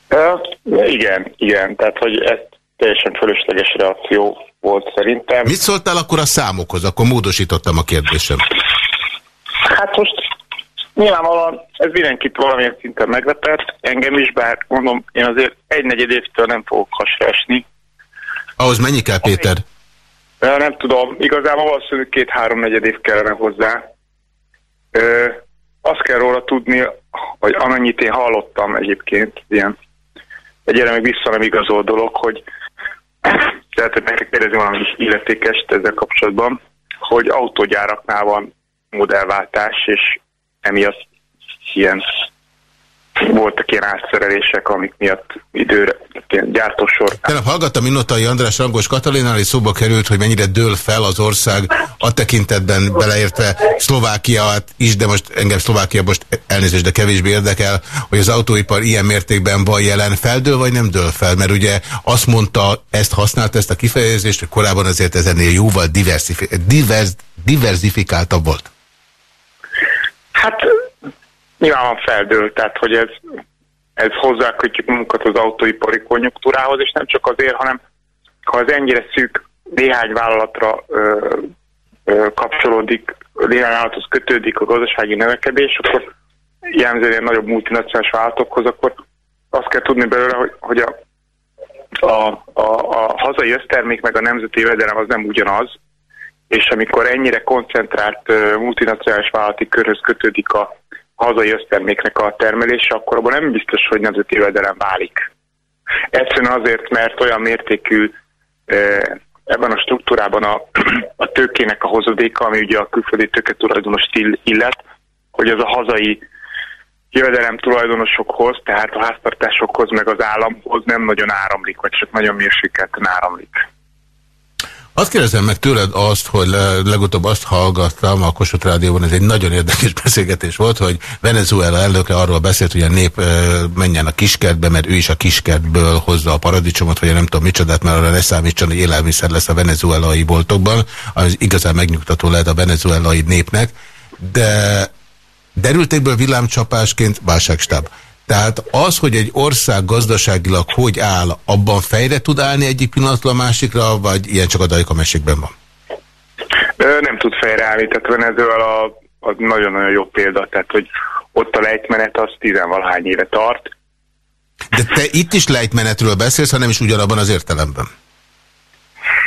Uh, igen, igen. Tehát, hogy ez teljesen fölösleges reakció volt szerintem. Mit szóltál akkor a számokhoz? Akkor módosítottam a kérdésem. Hát most nyilvánvalóan ez mindenkit valamilyen szinten meglepett, engem is, bár mondom, én azért egy negyed évtől nem fogok hasra esni. Ahhoz mennyi kell, Péter? Nem tudom, igazából valószínűleg két-három negyed év kellene hozzá. Ö, azt kell róla tudni, hogy amennyit én hallottam egyébként, ilyen egyre meg vissza nem igazol dolog, hogy tehát hogy meg kell kérdezni valami illetékest ezzel kapcsolatban, hogy autógyáraknál van modellváltás, és emiatt ilyen voltak ilyen átszerelések, amik miatt időre, gyártósor. Tegnap hallgattam Minotai András Rangos Katalinál, és szóba került, hogy mennyire dől fel az ország a tekintetben beleértve Szlovákiát is, de most engem Szlovákia most elnézést, de kevésbé érdekel, hogy az autóipar ilyen mértékben van jelen. Feldől vagy nem dől fel? Mert ugye azt mondta, ezt használt ezt a kifejezést, hogy korábban azért ez ennél jóval diversifikáltabb volt. Hát nyilván feldől, tehát hogy ez, ez hozzákötjük munkat az autóipari konjunktúrához, és nem csak azért, hanem ha az ennyire szűk néhány vállalatra ö, ö, kapcsolódik, néhány vállalathoz kötődik a gazdasági növekedés, akkor jellemzően nagyobb multinacionális vállalatokhoz, akkor azt kell tudni belőle, hogy, hogy a, a, a, a hazai össztermék meg a nemzeti jövedelem az nem ugyanaz, és amikor ennyire koncentrált multinacionális vállalati körhöz kötődik a hazai összterméknek a termelése, akkor abban nem biztos, hogy nemzeti jövedelem válik. Egyszerűen azért, mert olyan mértékű ebben a struktúrában a, a tőkének a hozadéka, ami ugye a külföldi tőke tulajdonos illet, hogy az a hazai jövedelem tulajdonosokhoz, tehát a háztartásokhoz, meg az államhoz nem nagyon áramlik, vagy csak nagyon mérsékelten áramlik. Azt kérdezem meg tőled azt, hogy le, legutóbb azt hallgattam a Kossuth Rádióban, ez egy nagyon érdekes beszélgetés volt, hogy Venezuela elnöke arról beszélt, hogy a nép menjen a kiskertbe, mert ő is a kiskertből hozza a paradicsomot, vagy nem tudom micsodát, mert arra ne számítson, hogy élelmiszer lesz a venezuelai boltokban, az igazán megnyugtató lehet a venezuelai népnek, de derültékből villámcsapásként válságstáb. Tehát az, hogy egy ország gazdaságilag hogy áll, abban fejre tud állni egyik pillanatról a másikra, vagy ilyen csak a dajka mesékben van? Nem tud fejreállni, tehát Venezuela az nagyon-nagyon jó példa, tehát hogy ott a lejtmenet az tizenvalahány éve tart. De te itt is lejtmenetről beszélsz, hanem is ugyanabban az értelemben?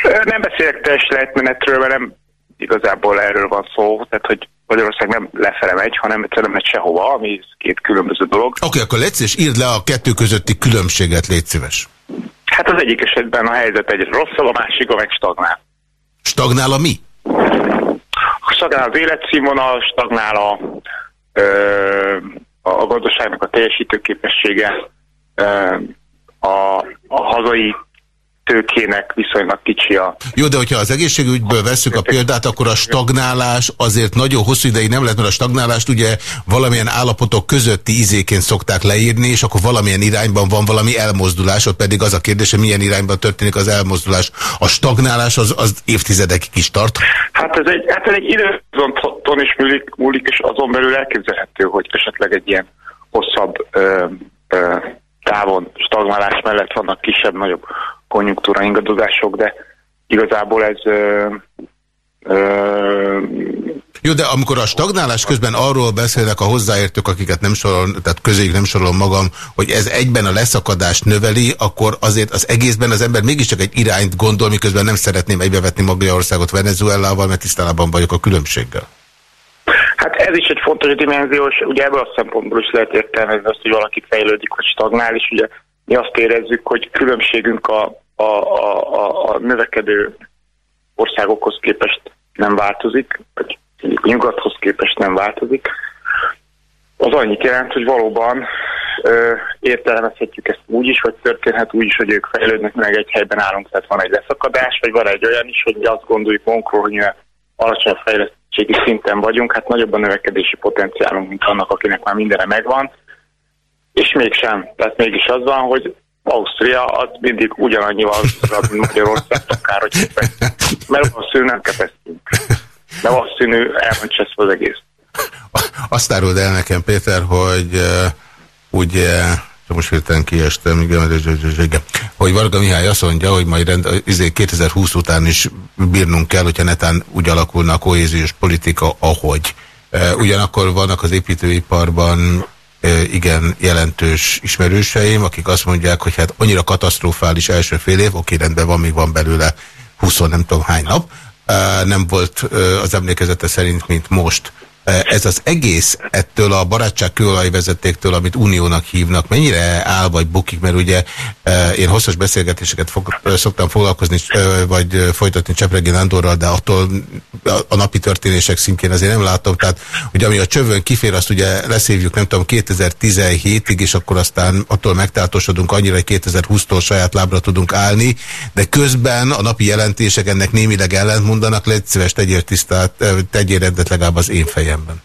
Nem beszélek teljes lejtmenetről, mert nem igazából erről van szó, tehát hogy Magyarország nem lefele megy, hanem egyszerűen megy sehova, ami két különböző dolog. Oké, okay, akkor légy és írd le a kettő közötti különbséget, légy szíves. Hát az egyik esetben a helyzet egy rosszabb, a másik a meg stagnál. Stagnál a mi? Stagnál az életszínvonal, stagnál a, ö, a gazdaságnak a teljesítőképessége, ö, a, a hazai tőkének viszonylag kicsi a... Jó, de hogyha az egészségügyből veszük a példát, akkor a stagnálás azért nagyon hosszú ideig nem lehet, mert a stagnálást ugye valamilyen állapotok közötti izéként szokták leírni, és akkor valamilyen irányban van valami elmozdulás, ott pedig az a kérdés, hogy milyen irányban történik az elmozdulás. A stagnálás az, az évtizedekig is tart? Hát ez egy, hát ez egy időzonton is múlik, múlik, és azon belül elképzelhető, hogy esetleg egy ilyen hosszabb ö, ö, távon stagnálás mellett vannak kisebb-nagyobb konjunktúra ingadozások, de igazából ez ö, ö, jó, de amikor a stagnálás közben arról beszélnek a hozzáértők, akiket nem sorol, tehát közéjük nem sorolom magam, hogy ez egyben a leszakadást növeli, akkor azért az egészben az ember mégiscsak egy irányt gondol, miközben nem szeretném egybevetni Magyarországot Venezuelával, mert tisztában vagyok a különbséggel. Hát ez is egy fontos dimenzió, és ugye ebből a szempontból is lehet értelmezni azt, hogy valaki fejlődik, vagy stagnál, és ugye mi azt érezzük, hogy különbségünk a, a, a, a növekedő országokhoz képest nem változik, vagy a nyugathoz képest nem változik. Az annyit jelent, hogy valóban ö, értelmezhetjük ezt úgy is, vagy történhet úgy is, hogy ők fejlődnek, meg egy helyben állunk, tehát van egy leszakadás, vagy van egy olyan is, hogy azt gondoljuk magunkról, hogy alacsony fejlettségi szinten vagyunk, hát nagyobb a növekedési potenciálunk, mint annak, akinek már mindenre megvan, és mégsem. Tehát mégis az van, hogy Ausztria az mindig ugyanannyival, mint Magyarország, akár, hogy mert valószínű nem kepesztünk. De valószínű el van cseszve az egész. Azt áruld el nekem, Péter, hogy uh, ugye most hirtelen kiestem, igen, igen, hogy Varga Mihály azt mondja, hogy majd rend, 2020 izé után is bírnunk kell, hogyha netán úgy alakulna a kohéziós politika, ahogy. Ugyanakkor vannak az építőiparban igen jelentős ismerőseim, akik azt mondják, hogy hát annyira katasztrofális első fél év, oké, rendben van, még van belőle 20 nem tudom hány nap, nem volt az emlékezete szerint, mint most. Ez az egész ettől a barátság kőolajvezetéktől, amit uniónak hívnak, mennyire áll vagy bukik, mert ugye én hosszas beszélgetéseket fog, szoktam foglalkozni, vagy folytatni Csepregi Nándorral, de attól a napi történések szintjén azért nem látom. Tehát, hogy ami a csövön kifér, azt ugye leszívjuk, nem tudom, 2017-ig, és akkor aztán attól megtáltosodunk annyira, hogy 2020-tól saját lábra tudunk állni, de közben a napi jelentések ennek némileg ellentmondanak, légy szíves, tegyél tisztát, tegyél rendet legalább az én fejemben.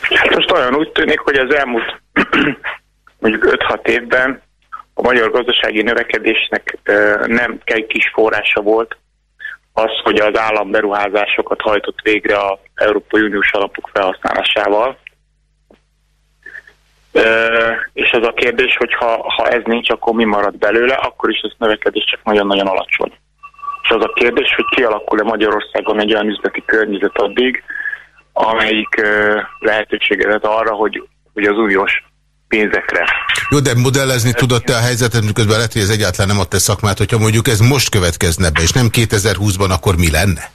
Hát most olyan úgy tűnik, hogy az elmúlt mondjuk 5-6 évben a magyar gazdasági növekedésnek nem kell kis forrása volt az, hogy az állam beruházásokat hajtott végre az Európai Uniós alapok felhasználásával. És az a kérdés, hogy ha, ha ez nincs, akkor mi marad belőle, akkor is ez növekedés csak nagyon-nagyon alacsony. És az a kérdés, hogy kialakul-e Magyarországon egy olyan üzleti környezet addig, amelyik lehetőséget arra, hogy, hogy az uniós pénzekre. Jó, de modellezni tudod te a helyzetet, miközben lehet, hogy ez egyáltalán nem a te szakmát, hogyha mondjuk ez most következne be, és nem 2020-ban, akkor mi lenne?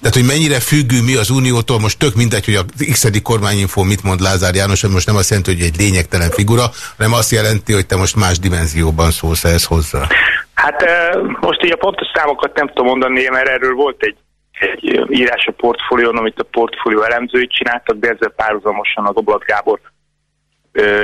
Tehát, hogy mennyire függő mi az Uniótól, most tök mindegy, hogy a x kormányinfo mit mond Lázár János, most nem azt jelenti, hogy egy lényegtelen figura, hanem azt jelenti, hogy te most más dimenzióban szólsz ez hozzá. Hát most így a pontos számokat nem tudom mondani, mert erről volt egy, egy írás a portfólión, amit a portfólió elemzőit csináltak, de ezzel párhuzamosan az Oblat Gábor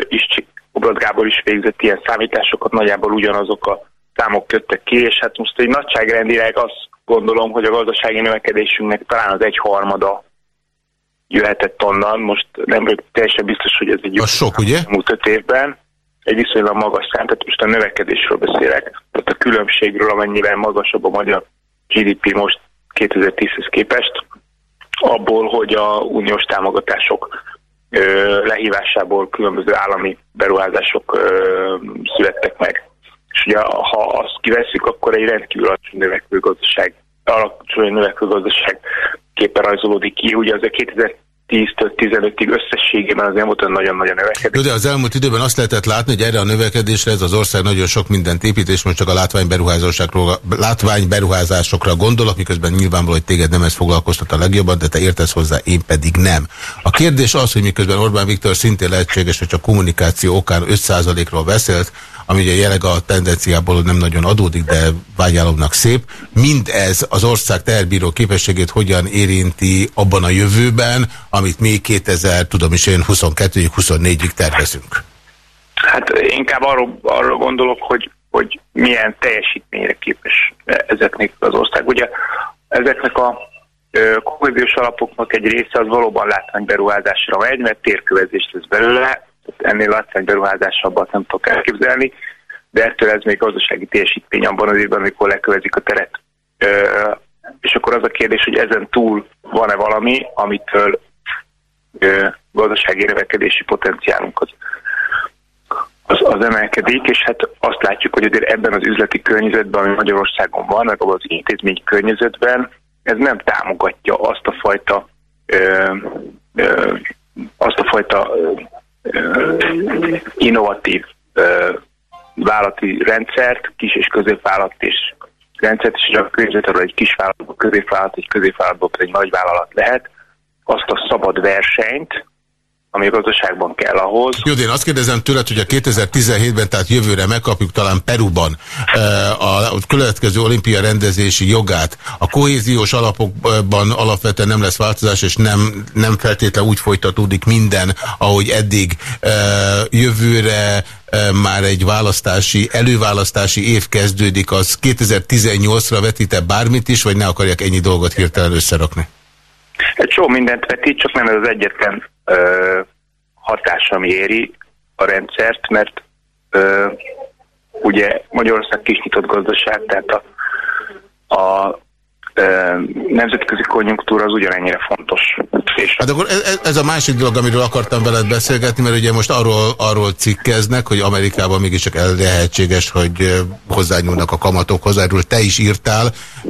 is, Oblat Gábor is végzett ilyen számításokat, nagyjából ugyanazok a számok köttek ki, és hát most egy nagyságrendileg azt gondolom, hogy a gazdasági növekedésünknek talán az egy harmada jöhetett onnan. Most nem vagyok teljesen biztos, hogy ez egy a sok, ugye? múlt öt évben. Egy viszonylag magas szám, tehát most a növekedésről beszélek. Tehát a különbségről, amennyivel magasabb a magyar GDP most 2010-hez képest, abból, hogy a uniós támogatások lehívásából különböző állami beruházások születtek meg. És ugye, ha azt kiveszik, akkor egy rendkívül alacsony növekvő gazdaság, alacsony növekvő gazdaság képen rajzolódik ki. Ugye az a 2010-től 15-ig összességében az elmúlt nagyon-nagyon növekedés. De az elmúlt időben azt lehetett látni, hogy erre a növekedésre ez az ország nagyon sok mindent épít, és most csak a látványberuházásokra, látványberuházásokra gondolok, miközben nyilvánvaló, hogy téged nem ez foglalkoztat a legjobban, de te értesz hozzá, én pedig nem. A kérdés az, hogy miközben Orbán Viktor szintén lehetséges, hogy csak kommunikáció okán 5%-ról beszélt, ami ugye jelenleg a tendenciából nem nagyon adódik, de vágyálomnak szép. Mindez az ország teherbíró képességét hogyan érinti abban a jövőben, amit mi 2000, tudom is én, 22-24-ig tervezünk? Hát inkább arról, arról gondolok, hogy, hogy milyen teljesítményre képes ezeknek az ország. Ugye ezeknek a kohéziós alapoknak egy része az valóban látványberuházásra megy, mert térkövezést tesz belőle, ennél látszani beruházásabbat nem tudok elképzelni, de ettől ez még gazdasági teljesítmény abban az évben, amikor lekövezik a teret. Ö, és akkor az a kérdés, hogy ezen túl van-e valami, amitől ö, gazdasági növekedési potenciálunk az, az, az emelkedik, és hát azt látjuk, hogy azért ebben az üzleti környezetben, ami Magyarországon van, meg az intézmény környezetben, ez nem támogatja azt a fajta ö, ö, azt a fajta innovatív vállalati rendszert, kis és középvállalat és rendszert, és a környezetről egy kis vállalat, középvállalat, egy középvállalatból egy nagy vállalat lehet, azt a szabad versenyt, ami a gazdaságban kell ahhoz. Jó, de én azt kérdezem tőled, hogy a 2017-ben, tehát jövőre megkapjuk talán Peruban a következő olimpia rendezési jogát. A kohéziós alapokban alapvetően nem lesz változás, és nem, nem feltétlenül úgy folytatódik minden, ahogy eddig jövőre már egy választási, előválasztási év kezdődik, az 2018-ra vetít-e bármit is, vagy ne akarják ennyi dolgot hirtelen összerakni? Egy csomó mindent vetít, csak nem ez az egyetlen ö, hatás, ami éri a rendszert, mert ö, ugye Magyarország kis nyitott gazdaság, tehát a, a nemzetközi konjunktúra az ugyanennyire fontos. És hát akkor ez, ez a másik dolog, amiről akartam veled beszélgetni, mert ugye most arról, arról cikkeznek, hogy Amerikában mégiscsak lehetséges, hogy hozzányúlnak a kamatokhoz. Erről te is írtál,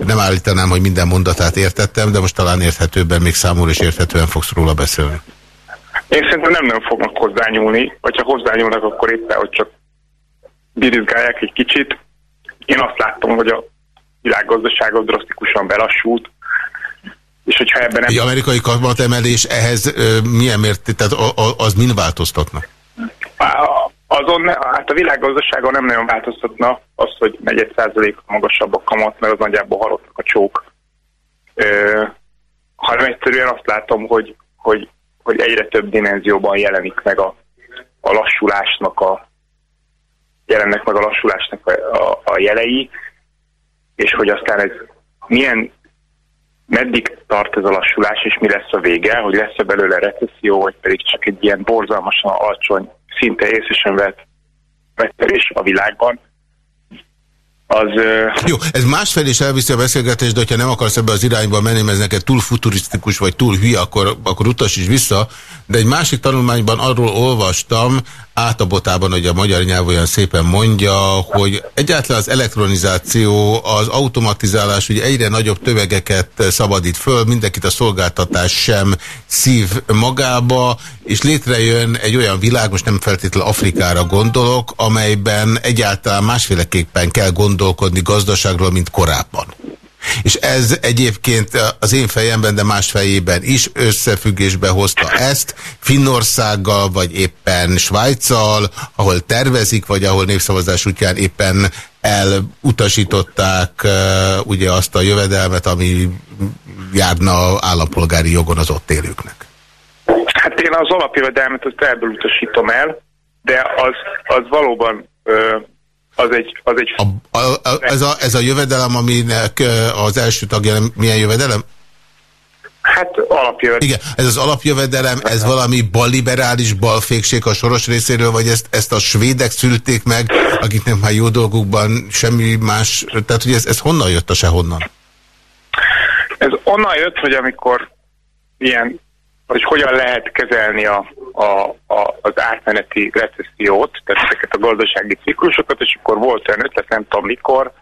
nem állítanám, hogy minden mondatát értettem, de most talán érthetőbben, még számol és érthetően fogsz róla beszélni. Én szerintem nem nem fognak hozzányúlni, vagy ha hozzányúlnak, akkor éppen, hogy csak birizgálják egy kicsit. Én azt láttam, hogy a világgazdaságot drasztikusan belassult, És hogyha ebben nem... Egy amerikai kamatemelés ehhez ö, milyen mért, tehát az mind változtatna? Azon, hát a világgazdaságon nem nagyon változtatna az, hogy 4 százalék magasabb a kamat, mert az nagyjából halottak a csók. Ö, hanem egyszerűen azt látom, hogy, hogy, hogy egyre több dimenzióban jelenik meg a, a lassulásnak a jelennek meg a lassulásnak a, a, a jelei, és hogy aztán ez milyen meddig tart ez a lassulás, és mi lesz a vége, hogy lesz-e belőle recesszió, vagy pedig csak egy ilyen borzalmasan alacsony, szinte észesen vett megterés a világban, az... Jó, ez másfelé is elviszi a beszélgetést, de ha nem akarsz ebbe az irányba menni, mert ez neked túl futurisztikus, vagy túl hülye, akkor, akkor utasíts vissza. De egy másik tanulmányban arról olvastam, átabotában, hogy a magyar nyelv olyan szépen mondja, hogy egyáltalán az elektronizáció, az automatizálás ugye egyre nagyobb tövegeket szabadít föl, mindenkit a szolgáltatás sem szív magába, és létrejön egy olyan világ, most nem feltétlenül Afrikára gondolok, amelyben egyáltalán másféleképpen kell gondolkodni gazdaságról, mint korábban. És ez egyébként az én fejemben, de más fejében is összefüggésbe hozta ezt, Finnországgal, vagy éppen Svájccal, ahol tervezik, vagy ahol népszavazás útján éppen elutasították uh, ugye azt a jövedelmet, ami járna állampolgári jogon az ott élőknek. Hát én az alapjövedelmet azt elutasítom el, de az, az valóban uh, az egy... Az egy... A, a, a, ez, a, ez a jövedelem, aminek az első tagja milyen jövedelem? Hát alapjövedelem. Igen, ez az alapjövedelem, ez valami balliberális balfékség a soros részéről, vagy ezt, ezt a svédek szülték meg, akiknek már jó dolgukban semmi más, tehát hogy ez, ez honnan jött a sehonnan? Ez onnan jött, hogy amikor ilyen hogy hogyan lehet kezelni a, a, a, az átmeneti recessziót, tehát ezeket a gazdasági ciklusokat, és akkor volt olyan ötlet, nem tudom mikor,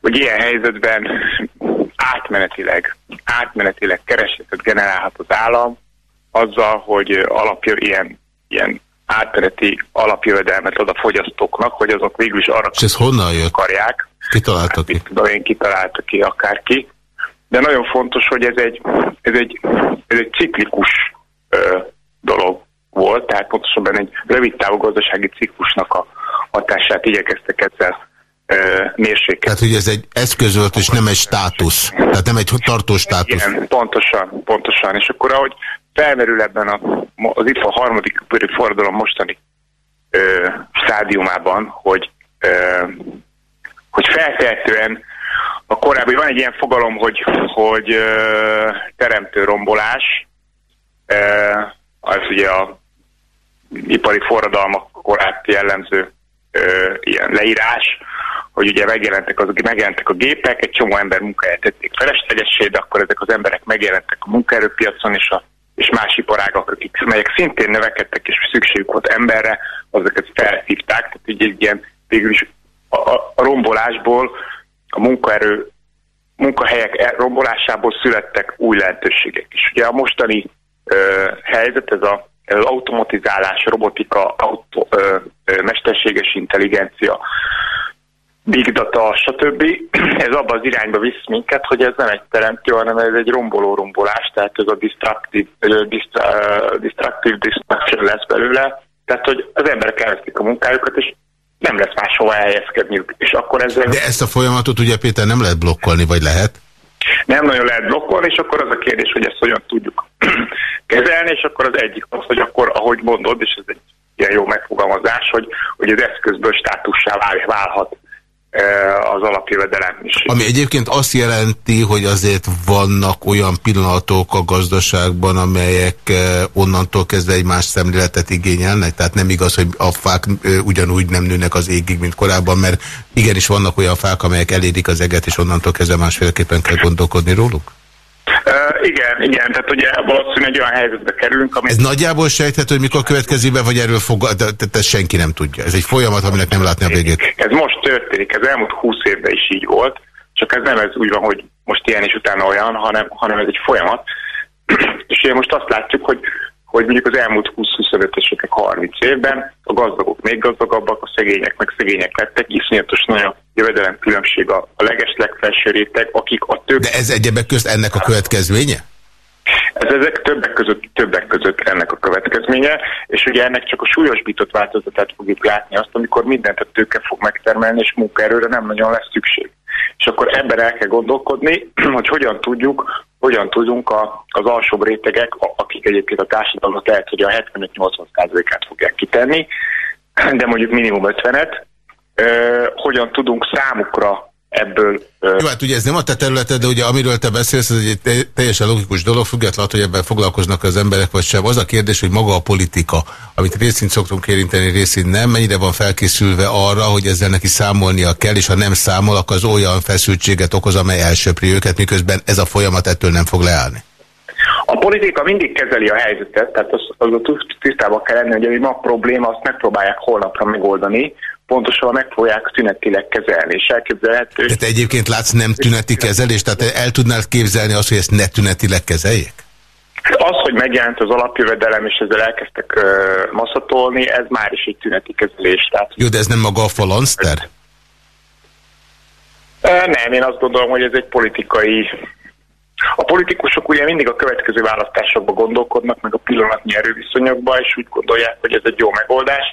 hogy ilyen helyzetben átmenetileg, átmenetileg keresetet generálhat az állam azzal, hogy alapjö, ilyen, ilyen átmeneti alapjövedelmet ad a fogyasztóknak, hogy azok végül is arra és ez honnan jött? akarják. Kitalálta hát, ki? Tudom, én kitalálta ki akárki de nagyon fontos, hogy ez egy, ez egy, ez egy ciklikus ö, dolog volt, tehát pontosabban egy rövid távú gazdasági ciklusnak a hatását igyekeztek ezzel mérsékelni. Tehát, hogy ez egy eszközölt és nem egy státusz, tehát nem egy tartós státusz. Igen, pontosan, pontosan. És akkor ahogy felmerül ebben a, az itt a harmadik forradalom mostani ö, stádiumában, hogy, ö, hogy feltehetően a korábbi van egy ilyen fogalom, hogy, hogy teremtő rombolás, az ugye a ipari forradalmak korát jellemző ilyen leírás, hogy ugye megjelentek, az, megjelentek a gépek, egy csomó ember munkáját tették feleslegessé, de akkor ezek az emberek megjelentek a munkaerőpiacon, és, a, és más iparágak, akik, melyek szintén növekedtek, és szükségük volt emberre, azokat felhívták, tehát így egy ilyen végül is a, a rombolásból a munkaerő munkahelyek rombolásából születtek új lehetőségek is. Ugye a mostani ö, helyzet, ez a, az automatizálás, robotika, auto, ö, ö, mesterséges intelligencia, big data, stb. Ez abban az irányba visz minket, hogy ez nem egy teremtő, hanem ez egy romboló-rombolás, tehát ez a destructive, distra, destructive destruction lesz belőle, tehát hogy az emberek elvesztik a munkájukat, és nem lesz máshova elhelyezkedniük. És akkor ezzel... De ezt a folyamatot ugye Péter nem lehet blokkolni, vagy lehet? Nem nagyon lehet blokkolni, és akkor az a kérdés, hogy ezt hogyan tudjuk kezelni, és akkor az egyik az, hogy akkor, ahogy mondod, és ez egy ilyen jó megfogalmazás, hogy, hogy az eszközből státussá válhat az alapjövedelem is. Ami egyébként azt jelenti, hogy azért vannak olyan pillanatok a gazdaságban, amelyek onnantól kezdve egy más szemléletet igényelnek, tehát nem igaz, hogy a fák ugyanúgy nem nőnek az égig, mint korábban, mert igenis vannak olyan fák, amelyek elérik az eget, és onnantól kezdve másféleképpen kell gondolkodni róluk? Uh, igen, igen, tehát ugye valószínűleg egy olyan helyzetbe kerülünk, ami... Ez nagyjából sejthető, hogy mikor következik be, vagy erről fog... De, de, de senki nem tudja. Ez egy folyamat, aminek nem látni a végét. Ez most történik, ez elmúlt húsz évben is így volt, csak ez nem ez úgy van, hogy most ilyen és utána olyan, hanem, hanem ez egy folyamat. és ugye most azt látjuk, hogy hogy mondjuk az elmúlt 20-25-ösöknek 30 évben a gazdagok még gazdagabbak, a szegények meg szegények lettek, iszonyatos nagy jövedelem különbség a, a legeslegfelső réteg, akik a több... De ez egyebek közt ennek a következménye? Ez ezek többek között, többek között ennek a következménye, és ugye ennek csak a súlyosbított változatát fogjuk látni azt, amikor mindent a tőke fog megtermelni, és munkaerőre nem nagyon lesz szükség. És akkor ebben el kell gondolkodni, hogy hogyan tudjuk, hogyan tudunk a, az alsóbb rétegek, akik egyébként a társadalmat lehet, hogy a 75-80%-át fogják kitenni, de mondjuk minimum 50-et, hogyan tudunk számukra ebből... Jó, hát ugye ez nem a te területed, de ugye amiről te beszélsz, ez egy teljesen logikus dolog, függetlenül, hogy ebben foglalkoznak az emberek, vagy sem. Az a kérdés, hogy maga a politika, amit részint szoktunk érinteni, részint nem, mennyire van felkészülve arra, hogy ezzel neki számolnia kell, és ha nem számol, akkor az olyan feszültséget okoz, amely elsöpri őket, miközben ez a folyamat ettől nem fog leállni. A politika mindig kezeli a helyzetet, tehát az, az a tisztában kell lenni, hogy ami ma probléma, azt megpróbálják holnapra megoldani, pontosan meg fogják tünetileg kezelni, és elképzelhető... De te egyébként látsz nem tüneti kezelést? Tehát el tudnál képzelni azt, hogy ezt ne tünetileg kezeljék? Az, hogy megjelent az alapjövedelem, és ezzel elkezdtek uh, maszatolni, ez már is egy tüneti kezelés. Tehát... Jó, de ez nem maga a falanszter? Uh, nem, én azt gondolom, hogy ez egy politikai... A politikusok ugye mindig a következő választásokba gondolkodnak, meg a pillanatnyi erőviszonyokba, és úgy gondolják, hogy ez egy jó megoldás.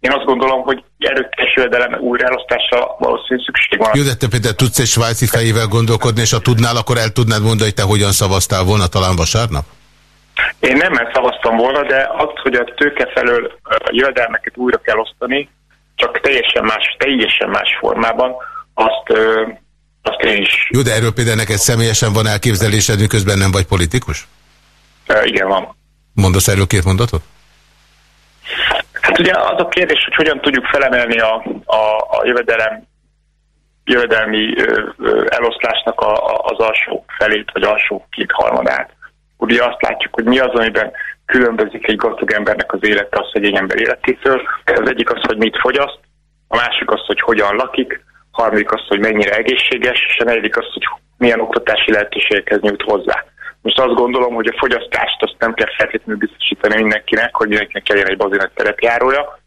Én azt gondolom, hogy erőteljes jövedelem újraelosztásra valószínűleg szükség van. Jó, de te például tudsz egy svájci fejével gondolkodni, és ha tudnál, akkor el tudnád mondani, hogy te hogyan szavaztál volna talán vasárnap? Én nem szavaztam volna, de az, hogy a tőke felől a jövedelmeket újra kell osztani, csak teljesen más, teljesen más formában, azt, azt én is... Jó, de erről például neked személyesen van elképzelésed, miközben nem vagy politikus? Igen, van. Mondasz erről két mondatot? Hát ugye az a kérdés, hogy hogyan tudjuk felemelni a, a, a jövedelem, jövedelmi eloszlásnak a, a, az alsó felét, vagy alsó kétharmadát. Ugye azt látjuk, hogy mi az, amiben különbözik egy gazdag embernek az élete a szegény ember életétől. Az egyik az, hogy mit fogyaszt, a másik az, hogy hogyan lakik, a harmadik az, hogy mennyire egészséges, és a negyedik az, hogy milyen oktatási lehetőségekhez nyújt hozzá. Most azt gondolom, hogy a fogyasztást azt nem kell feltétlenül biztosítani mindenkinek, hogy mindenkinek legyen egy bazinet terepjárója,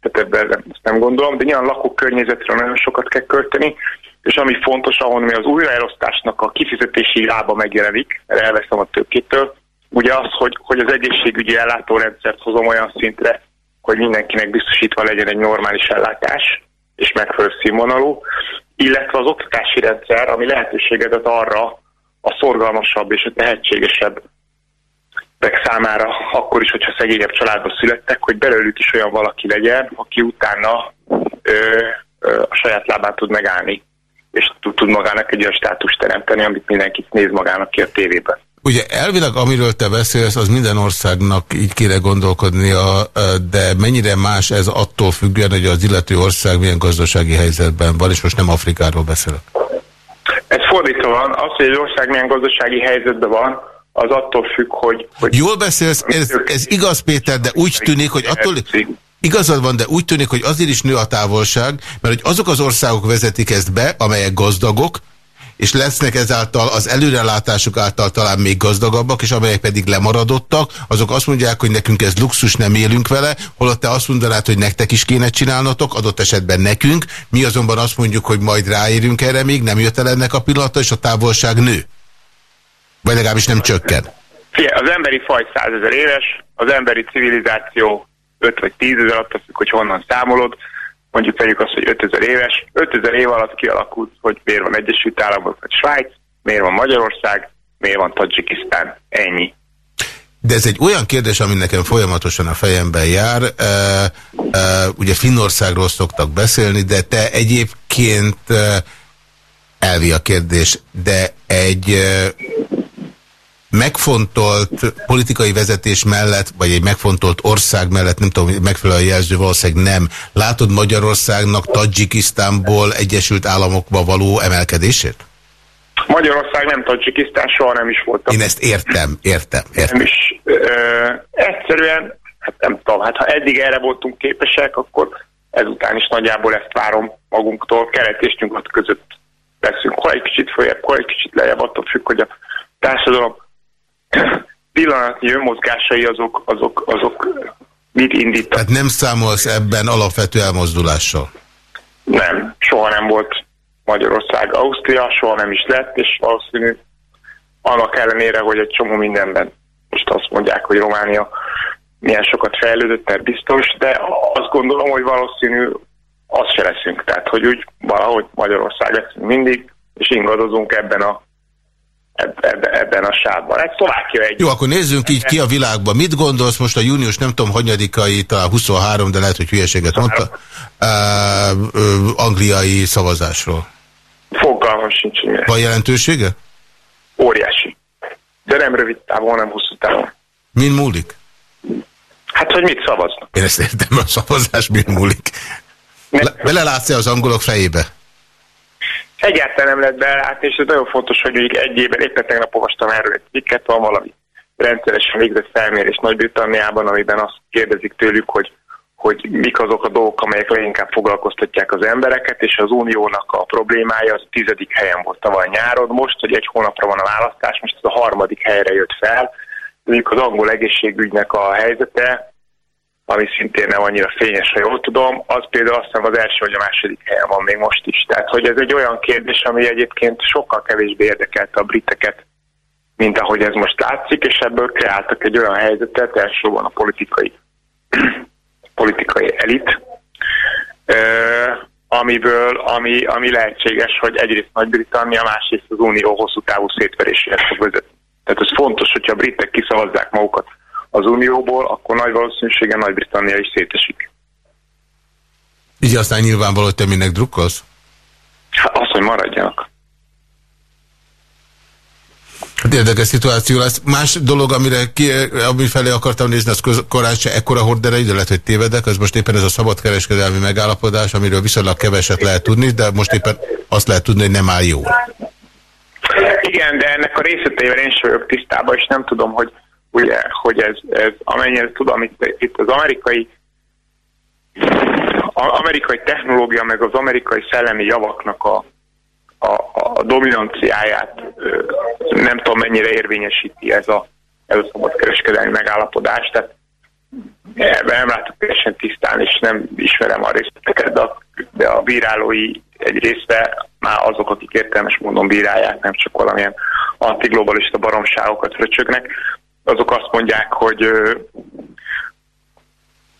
tehát ebben nem, ezt nem gondolom, de nyilván lakókörnyezetről nagyon sokat kell költeni, és ami fontos, ahol mi az újraelosztásnak a kifizetési lába megjelenik, mert elveszem a tőkétől, ugye az, hogy, hogy az egészségügyi ellátórendszert hozom olyan szintre, hogy mindenkinek biztosítva legyen egy normális ellátás, és megfelelő színvonalú, illetve az oktatási rendszer, ami lehetőséget ad arra, a szorgalmasabb és a tehetségesebb számára, akkor is, hogyha szegényebb családba születtek, hogy belőlük is olyan valaki legyen, aki utána ö, ö, a saját lábán tud megállni, és tud, tud magának egy olyan státus teremteni, amit mindenki néz magának ki a tévében. Ugye elvileg, amiről te beszélsz, az minden országnak így kéne gondolkodnia, de mennyire más ez attól függően, hogy az illető ország milyen gazdasági helyzetben van, és most nem Afrikáról beszélek. Fordítva van, az, hogy egy ország milyen gazdasági helyzetben van, az attól függ, hogy... hogy Jól beszélsz, ez, ez igaz Péter, de úgy tűnik, hogy attól... Igazad van, de úgy tűnik, hogy azért is nő a távolság, mert hogy azok az országok vezetik ezt be, amelyek gazdagok, és lesznek ezáltal az előrelátásuk által talán még gazdagabbak, és amelyek pedig lemaradottak, azok azt mondják, hogy nekünk ez luxus, nem élünk vele, holott te azt mondanád, hogy nektek is kéne csinálnotok, adott esetben nekünk, mi azonban azt mondjuk, hogy majd ráérünk erre még, nem jött el ennek a pillanata, és a távolság nő. Vagy legalábbis nem csökken. Az emberi faj százezer éves, az emberi civilizáció 5 vagy 10 ezer, attól függ, hogy honnan számolod, mondjuk vegyük azt, hogy 5000 éves, 5000 év alatt kialakult, hogy miért van Egyesült Államok vagy Svájc, miért van Magyarország, miért van Tajikisztán, ennyi. De ez egy olyan kérdés, ami nekem folyamatosan a fejemben jár. Uh, uh, ugye Finnországról szoktak beszélni, de te egyébként uh, elvi a kérdés, de egy megfontolt politikai vezetés mellett, vagy egy megfontolt ország mellett, nem tudom, megfelelő jelző valószínűleg nem, látod Magyarországnak Tadzsikisztánból Egyesült Államokba való emelkedését? Magyarország nem Tadzsikisztán, soha nem is voltam. Én ezt értem, értem, értem. Nem is. Ö, egyszerűen, hát nem tudom, hát ha eddig erre voltunk képesek, akkor ezután is nagyjából ezt várom magunktól. Kelet és nyugat között leszünk. Hol egy kicsit följebb, hol egy kicsit lejjebb, attól függ, hogy a társadalom pillanatnyi önmozgásai azok, azok, azok mit indítanak. Tehát nem számolsz ebben alapvető elmozdulással? Nem, soha nem volt Magyarország, Ausztria soha nem is lett, és valószínű annak ellenére, hogy egy csomó mindenben most azt mondják, hogy Románia milyen sokat fejlődött, mert biztos, de azt gondolom, hogy valószínű az se leszünk. Tehát, hogy úgy valahogy Magyarország leszünk mindig, és ingadozunk ebben a ebben, a sávban. Ez Szlovákia egy... Jó, akkor nézzünk így ki a világban. Mit gondolsz most a június, nem tudom, hanyadikai, talán 23, de lehet, hogy hülyeséget mondta, uh, uh, angliai szavazásról? Fogalmam sincs. Van jelentősége? Óriási. De nem rövid távon, hanem hosszú távon. Min múlik? Hát, hogy mit szavaznak. Én ezt értem, a szavazás min múlik. Ne... Belelátsz-e az angolok fejébe? Egyáltalán nem lehet belátni, és ez nagyon fontos, hogy mondjuk egy évben, éppen tegnap olvastam erről egy cikket, van valami rendszeresen végzett felmérés Nagy-Britanniában, amiben azt kérdezik tőlük, hogy, hogy mik azok a dolgok, amelyek leginkább foglalkoztatják az embereket, és az uniónak a problémája az a tizedik helyen volt tavaly nyáron, most, hogy egy hónapra van a választás, most ez a harmadik helyre jött fel, mondjuk az angol egészségügynek a helyzete, ami szintén nem annyira fényes, ha jól tudom, az például azt hiszem az első vagy a második helyen van még most is. Tehát, hogy ez egy olyan kérdés, ami egyébként sokkal kevésbé érdekelte a briteket, mint ahogy ez most látszik, és ebből kreáltak egy olyan helyzetet, elsősorban a politikai, politikai elit, amiből, ami, ami lehetséges, hogy egyrészt Nagy-Britannia, másrészt az Unió hosszú távú szétveréséhez fog vezetni. Tehát ez fontos, hogyha a britek kiszavazzák magukat az Unióból, akkor nagy valószínűséggel Nagy-Britannia is szétesik. Így aztán nyilvánvaló, hogy te minek drukkolsz? Hát az, hogy maradjanak. Hát érdekes szituáció lesz. Más dolog, amire ki, felé akartam nézni, az korán se ekkora horderei, de lehet, hogy tévedek. Ez most éppen ez a szabadkereskedelmi megállapodás, amiről viszonylag keveset lehet tudni, de most éppen azt lehet tudni, hogy nem áll jól. Igen, de ennek a részleteivel én sem vagyok tisztában, és nem tudom, hogy ugye, hogy ez, ez amennyire tudom, itt, itt az amerikai a amerikai technológia, meg az amerikai szellemi javaknak a, a, a dominanciáját nem tudom mennyire érvényesíti ez a, ez a szabadkereskedelmi megállapodás, tehát ebben nem látok teljesen tisztán, és nem ismerem a részleteket, de a, de a bírálói egy része már azok, akik értelmes módon bírálják, nem csak valamilyen antiglobalista baromságokat fröcsögnek, azok azt mondják, hogy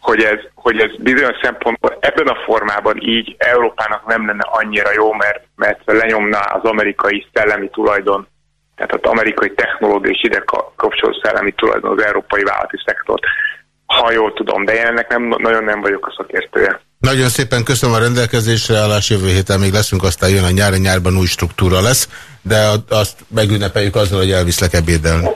hogy ez, hogy ez bizonyos szempontból ebben a formában így Európának nem lenne annyira jó, mert, mert lenyomná az amerikai szellemi tulajdon, tehát az amerikai technológia és ide kapcsolódó szellemi tulajdon az európai vállalati szektort, ha jól tudom, de ennek nem, nagyon nem vagyok a szakértője. Nagyon szépen köszönöm a rendelkezésre állás, jövő héten még leszünk, aztán jön a nyári nyárban új struktúra lesz, de azt megünnepeljük azzal, hogy elviszlek ebédelni.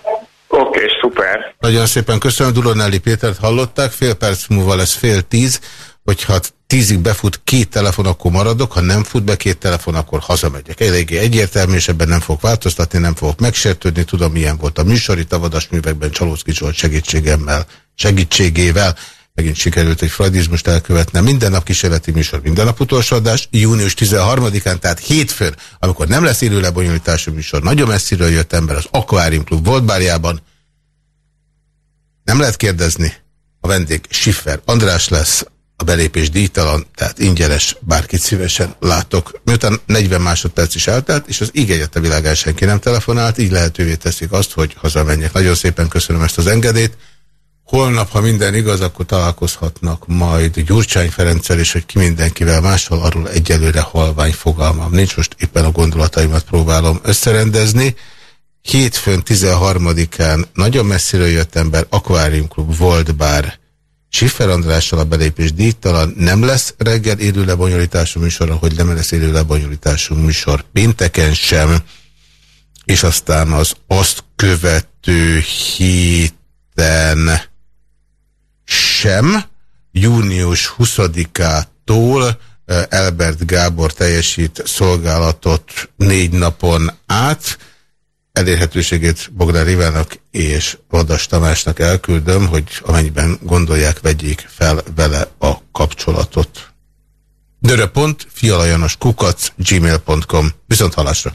Oké, okay, szuper. Nagyon szépen köszönöm, Dulonelli Pétert hallották, fél perc múlva lesz fél tíz, hogyha tízig befut két telefon, akkor maradok, ha nem fut be két telefon, akkor hazamegyek. Eléggé egyértelmű, és ebben nem fogok változtatni, nem fogok megsértődni, tudom milyen volt a műsor, itt a vadasművekben Csalószki Zsolt segítségemmel, segítségével megint sikerült egy freudizmust elkövetnem. Minden nap kísérleti műsor, minden nap utolsó adás. Június 13-án, tehát hétfőn, amikor nem lesz élő lebonyolítású műsor, nagyon messziről jött ember az Aquarium Club volt bárjában. Nem lehet kérdezni. A vendég Schiffer András lesz, a belépés díjtalan, tehát ingyenes, bárkit szívesen látok. Miután 40 másodperc is eltelt, és az ígéret a világán senki nem telefonált, így lehetővé teszik azt, hogy hazamenjek. Nagyon szépen köszönöm ezt az engedélyt. Holnap, ha minden igaz, akkor találkozhatnak majd Gyurcsány Ferenccel, és hogy ki mindenkivel máshol, arról egyelőre halvány fogalmam nincs. Most éppen a gondolataimat próbálom összerendezni. Hétfőn 13-án nagyon messziről jött ember, Aquarium Club volt bár Siffer Andrással a belépés díjtalan, nem lesz reggel élő lebonyolítású műsor, hogy nem lesz élő lebonyolítású műsor pénteken sem, és aztán az azt követő héten sem, június 20-ától eh, Elbert Gábor teljesít szolgálatot négy napon át, elérhetőségét Bogdán Rivának és Vadas Tamásnak elküldöm, hogy amennyiben gondolják, vegyék fel vele a kapcsolatot. Dörö.pont, fialajanos kukac, gmail.com. Viszont halásra!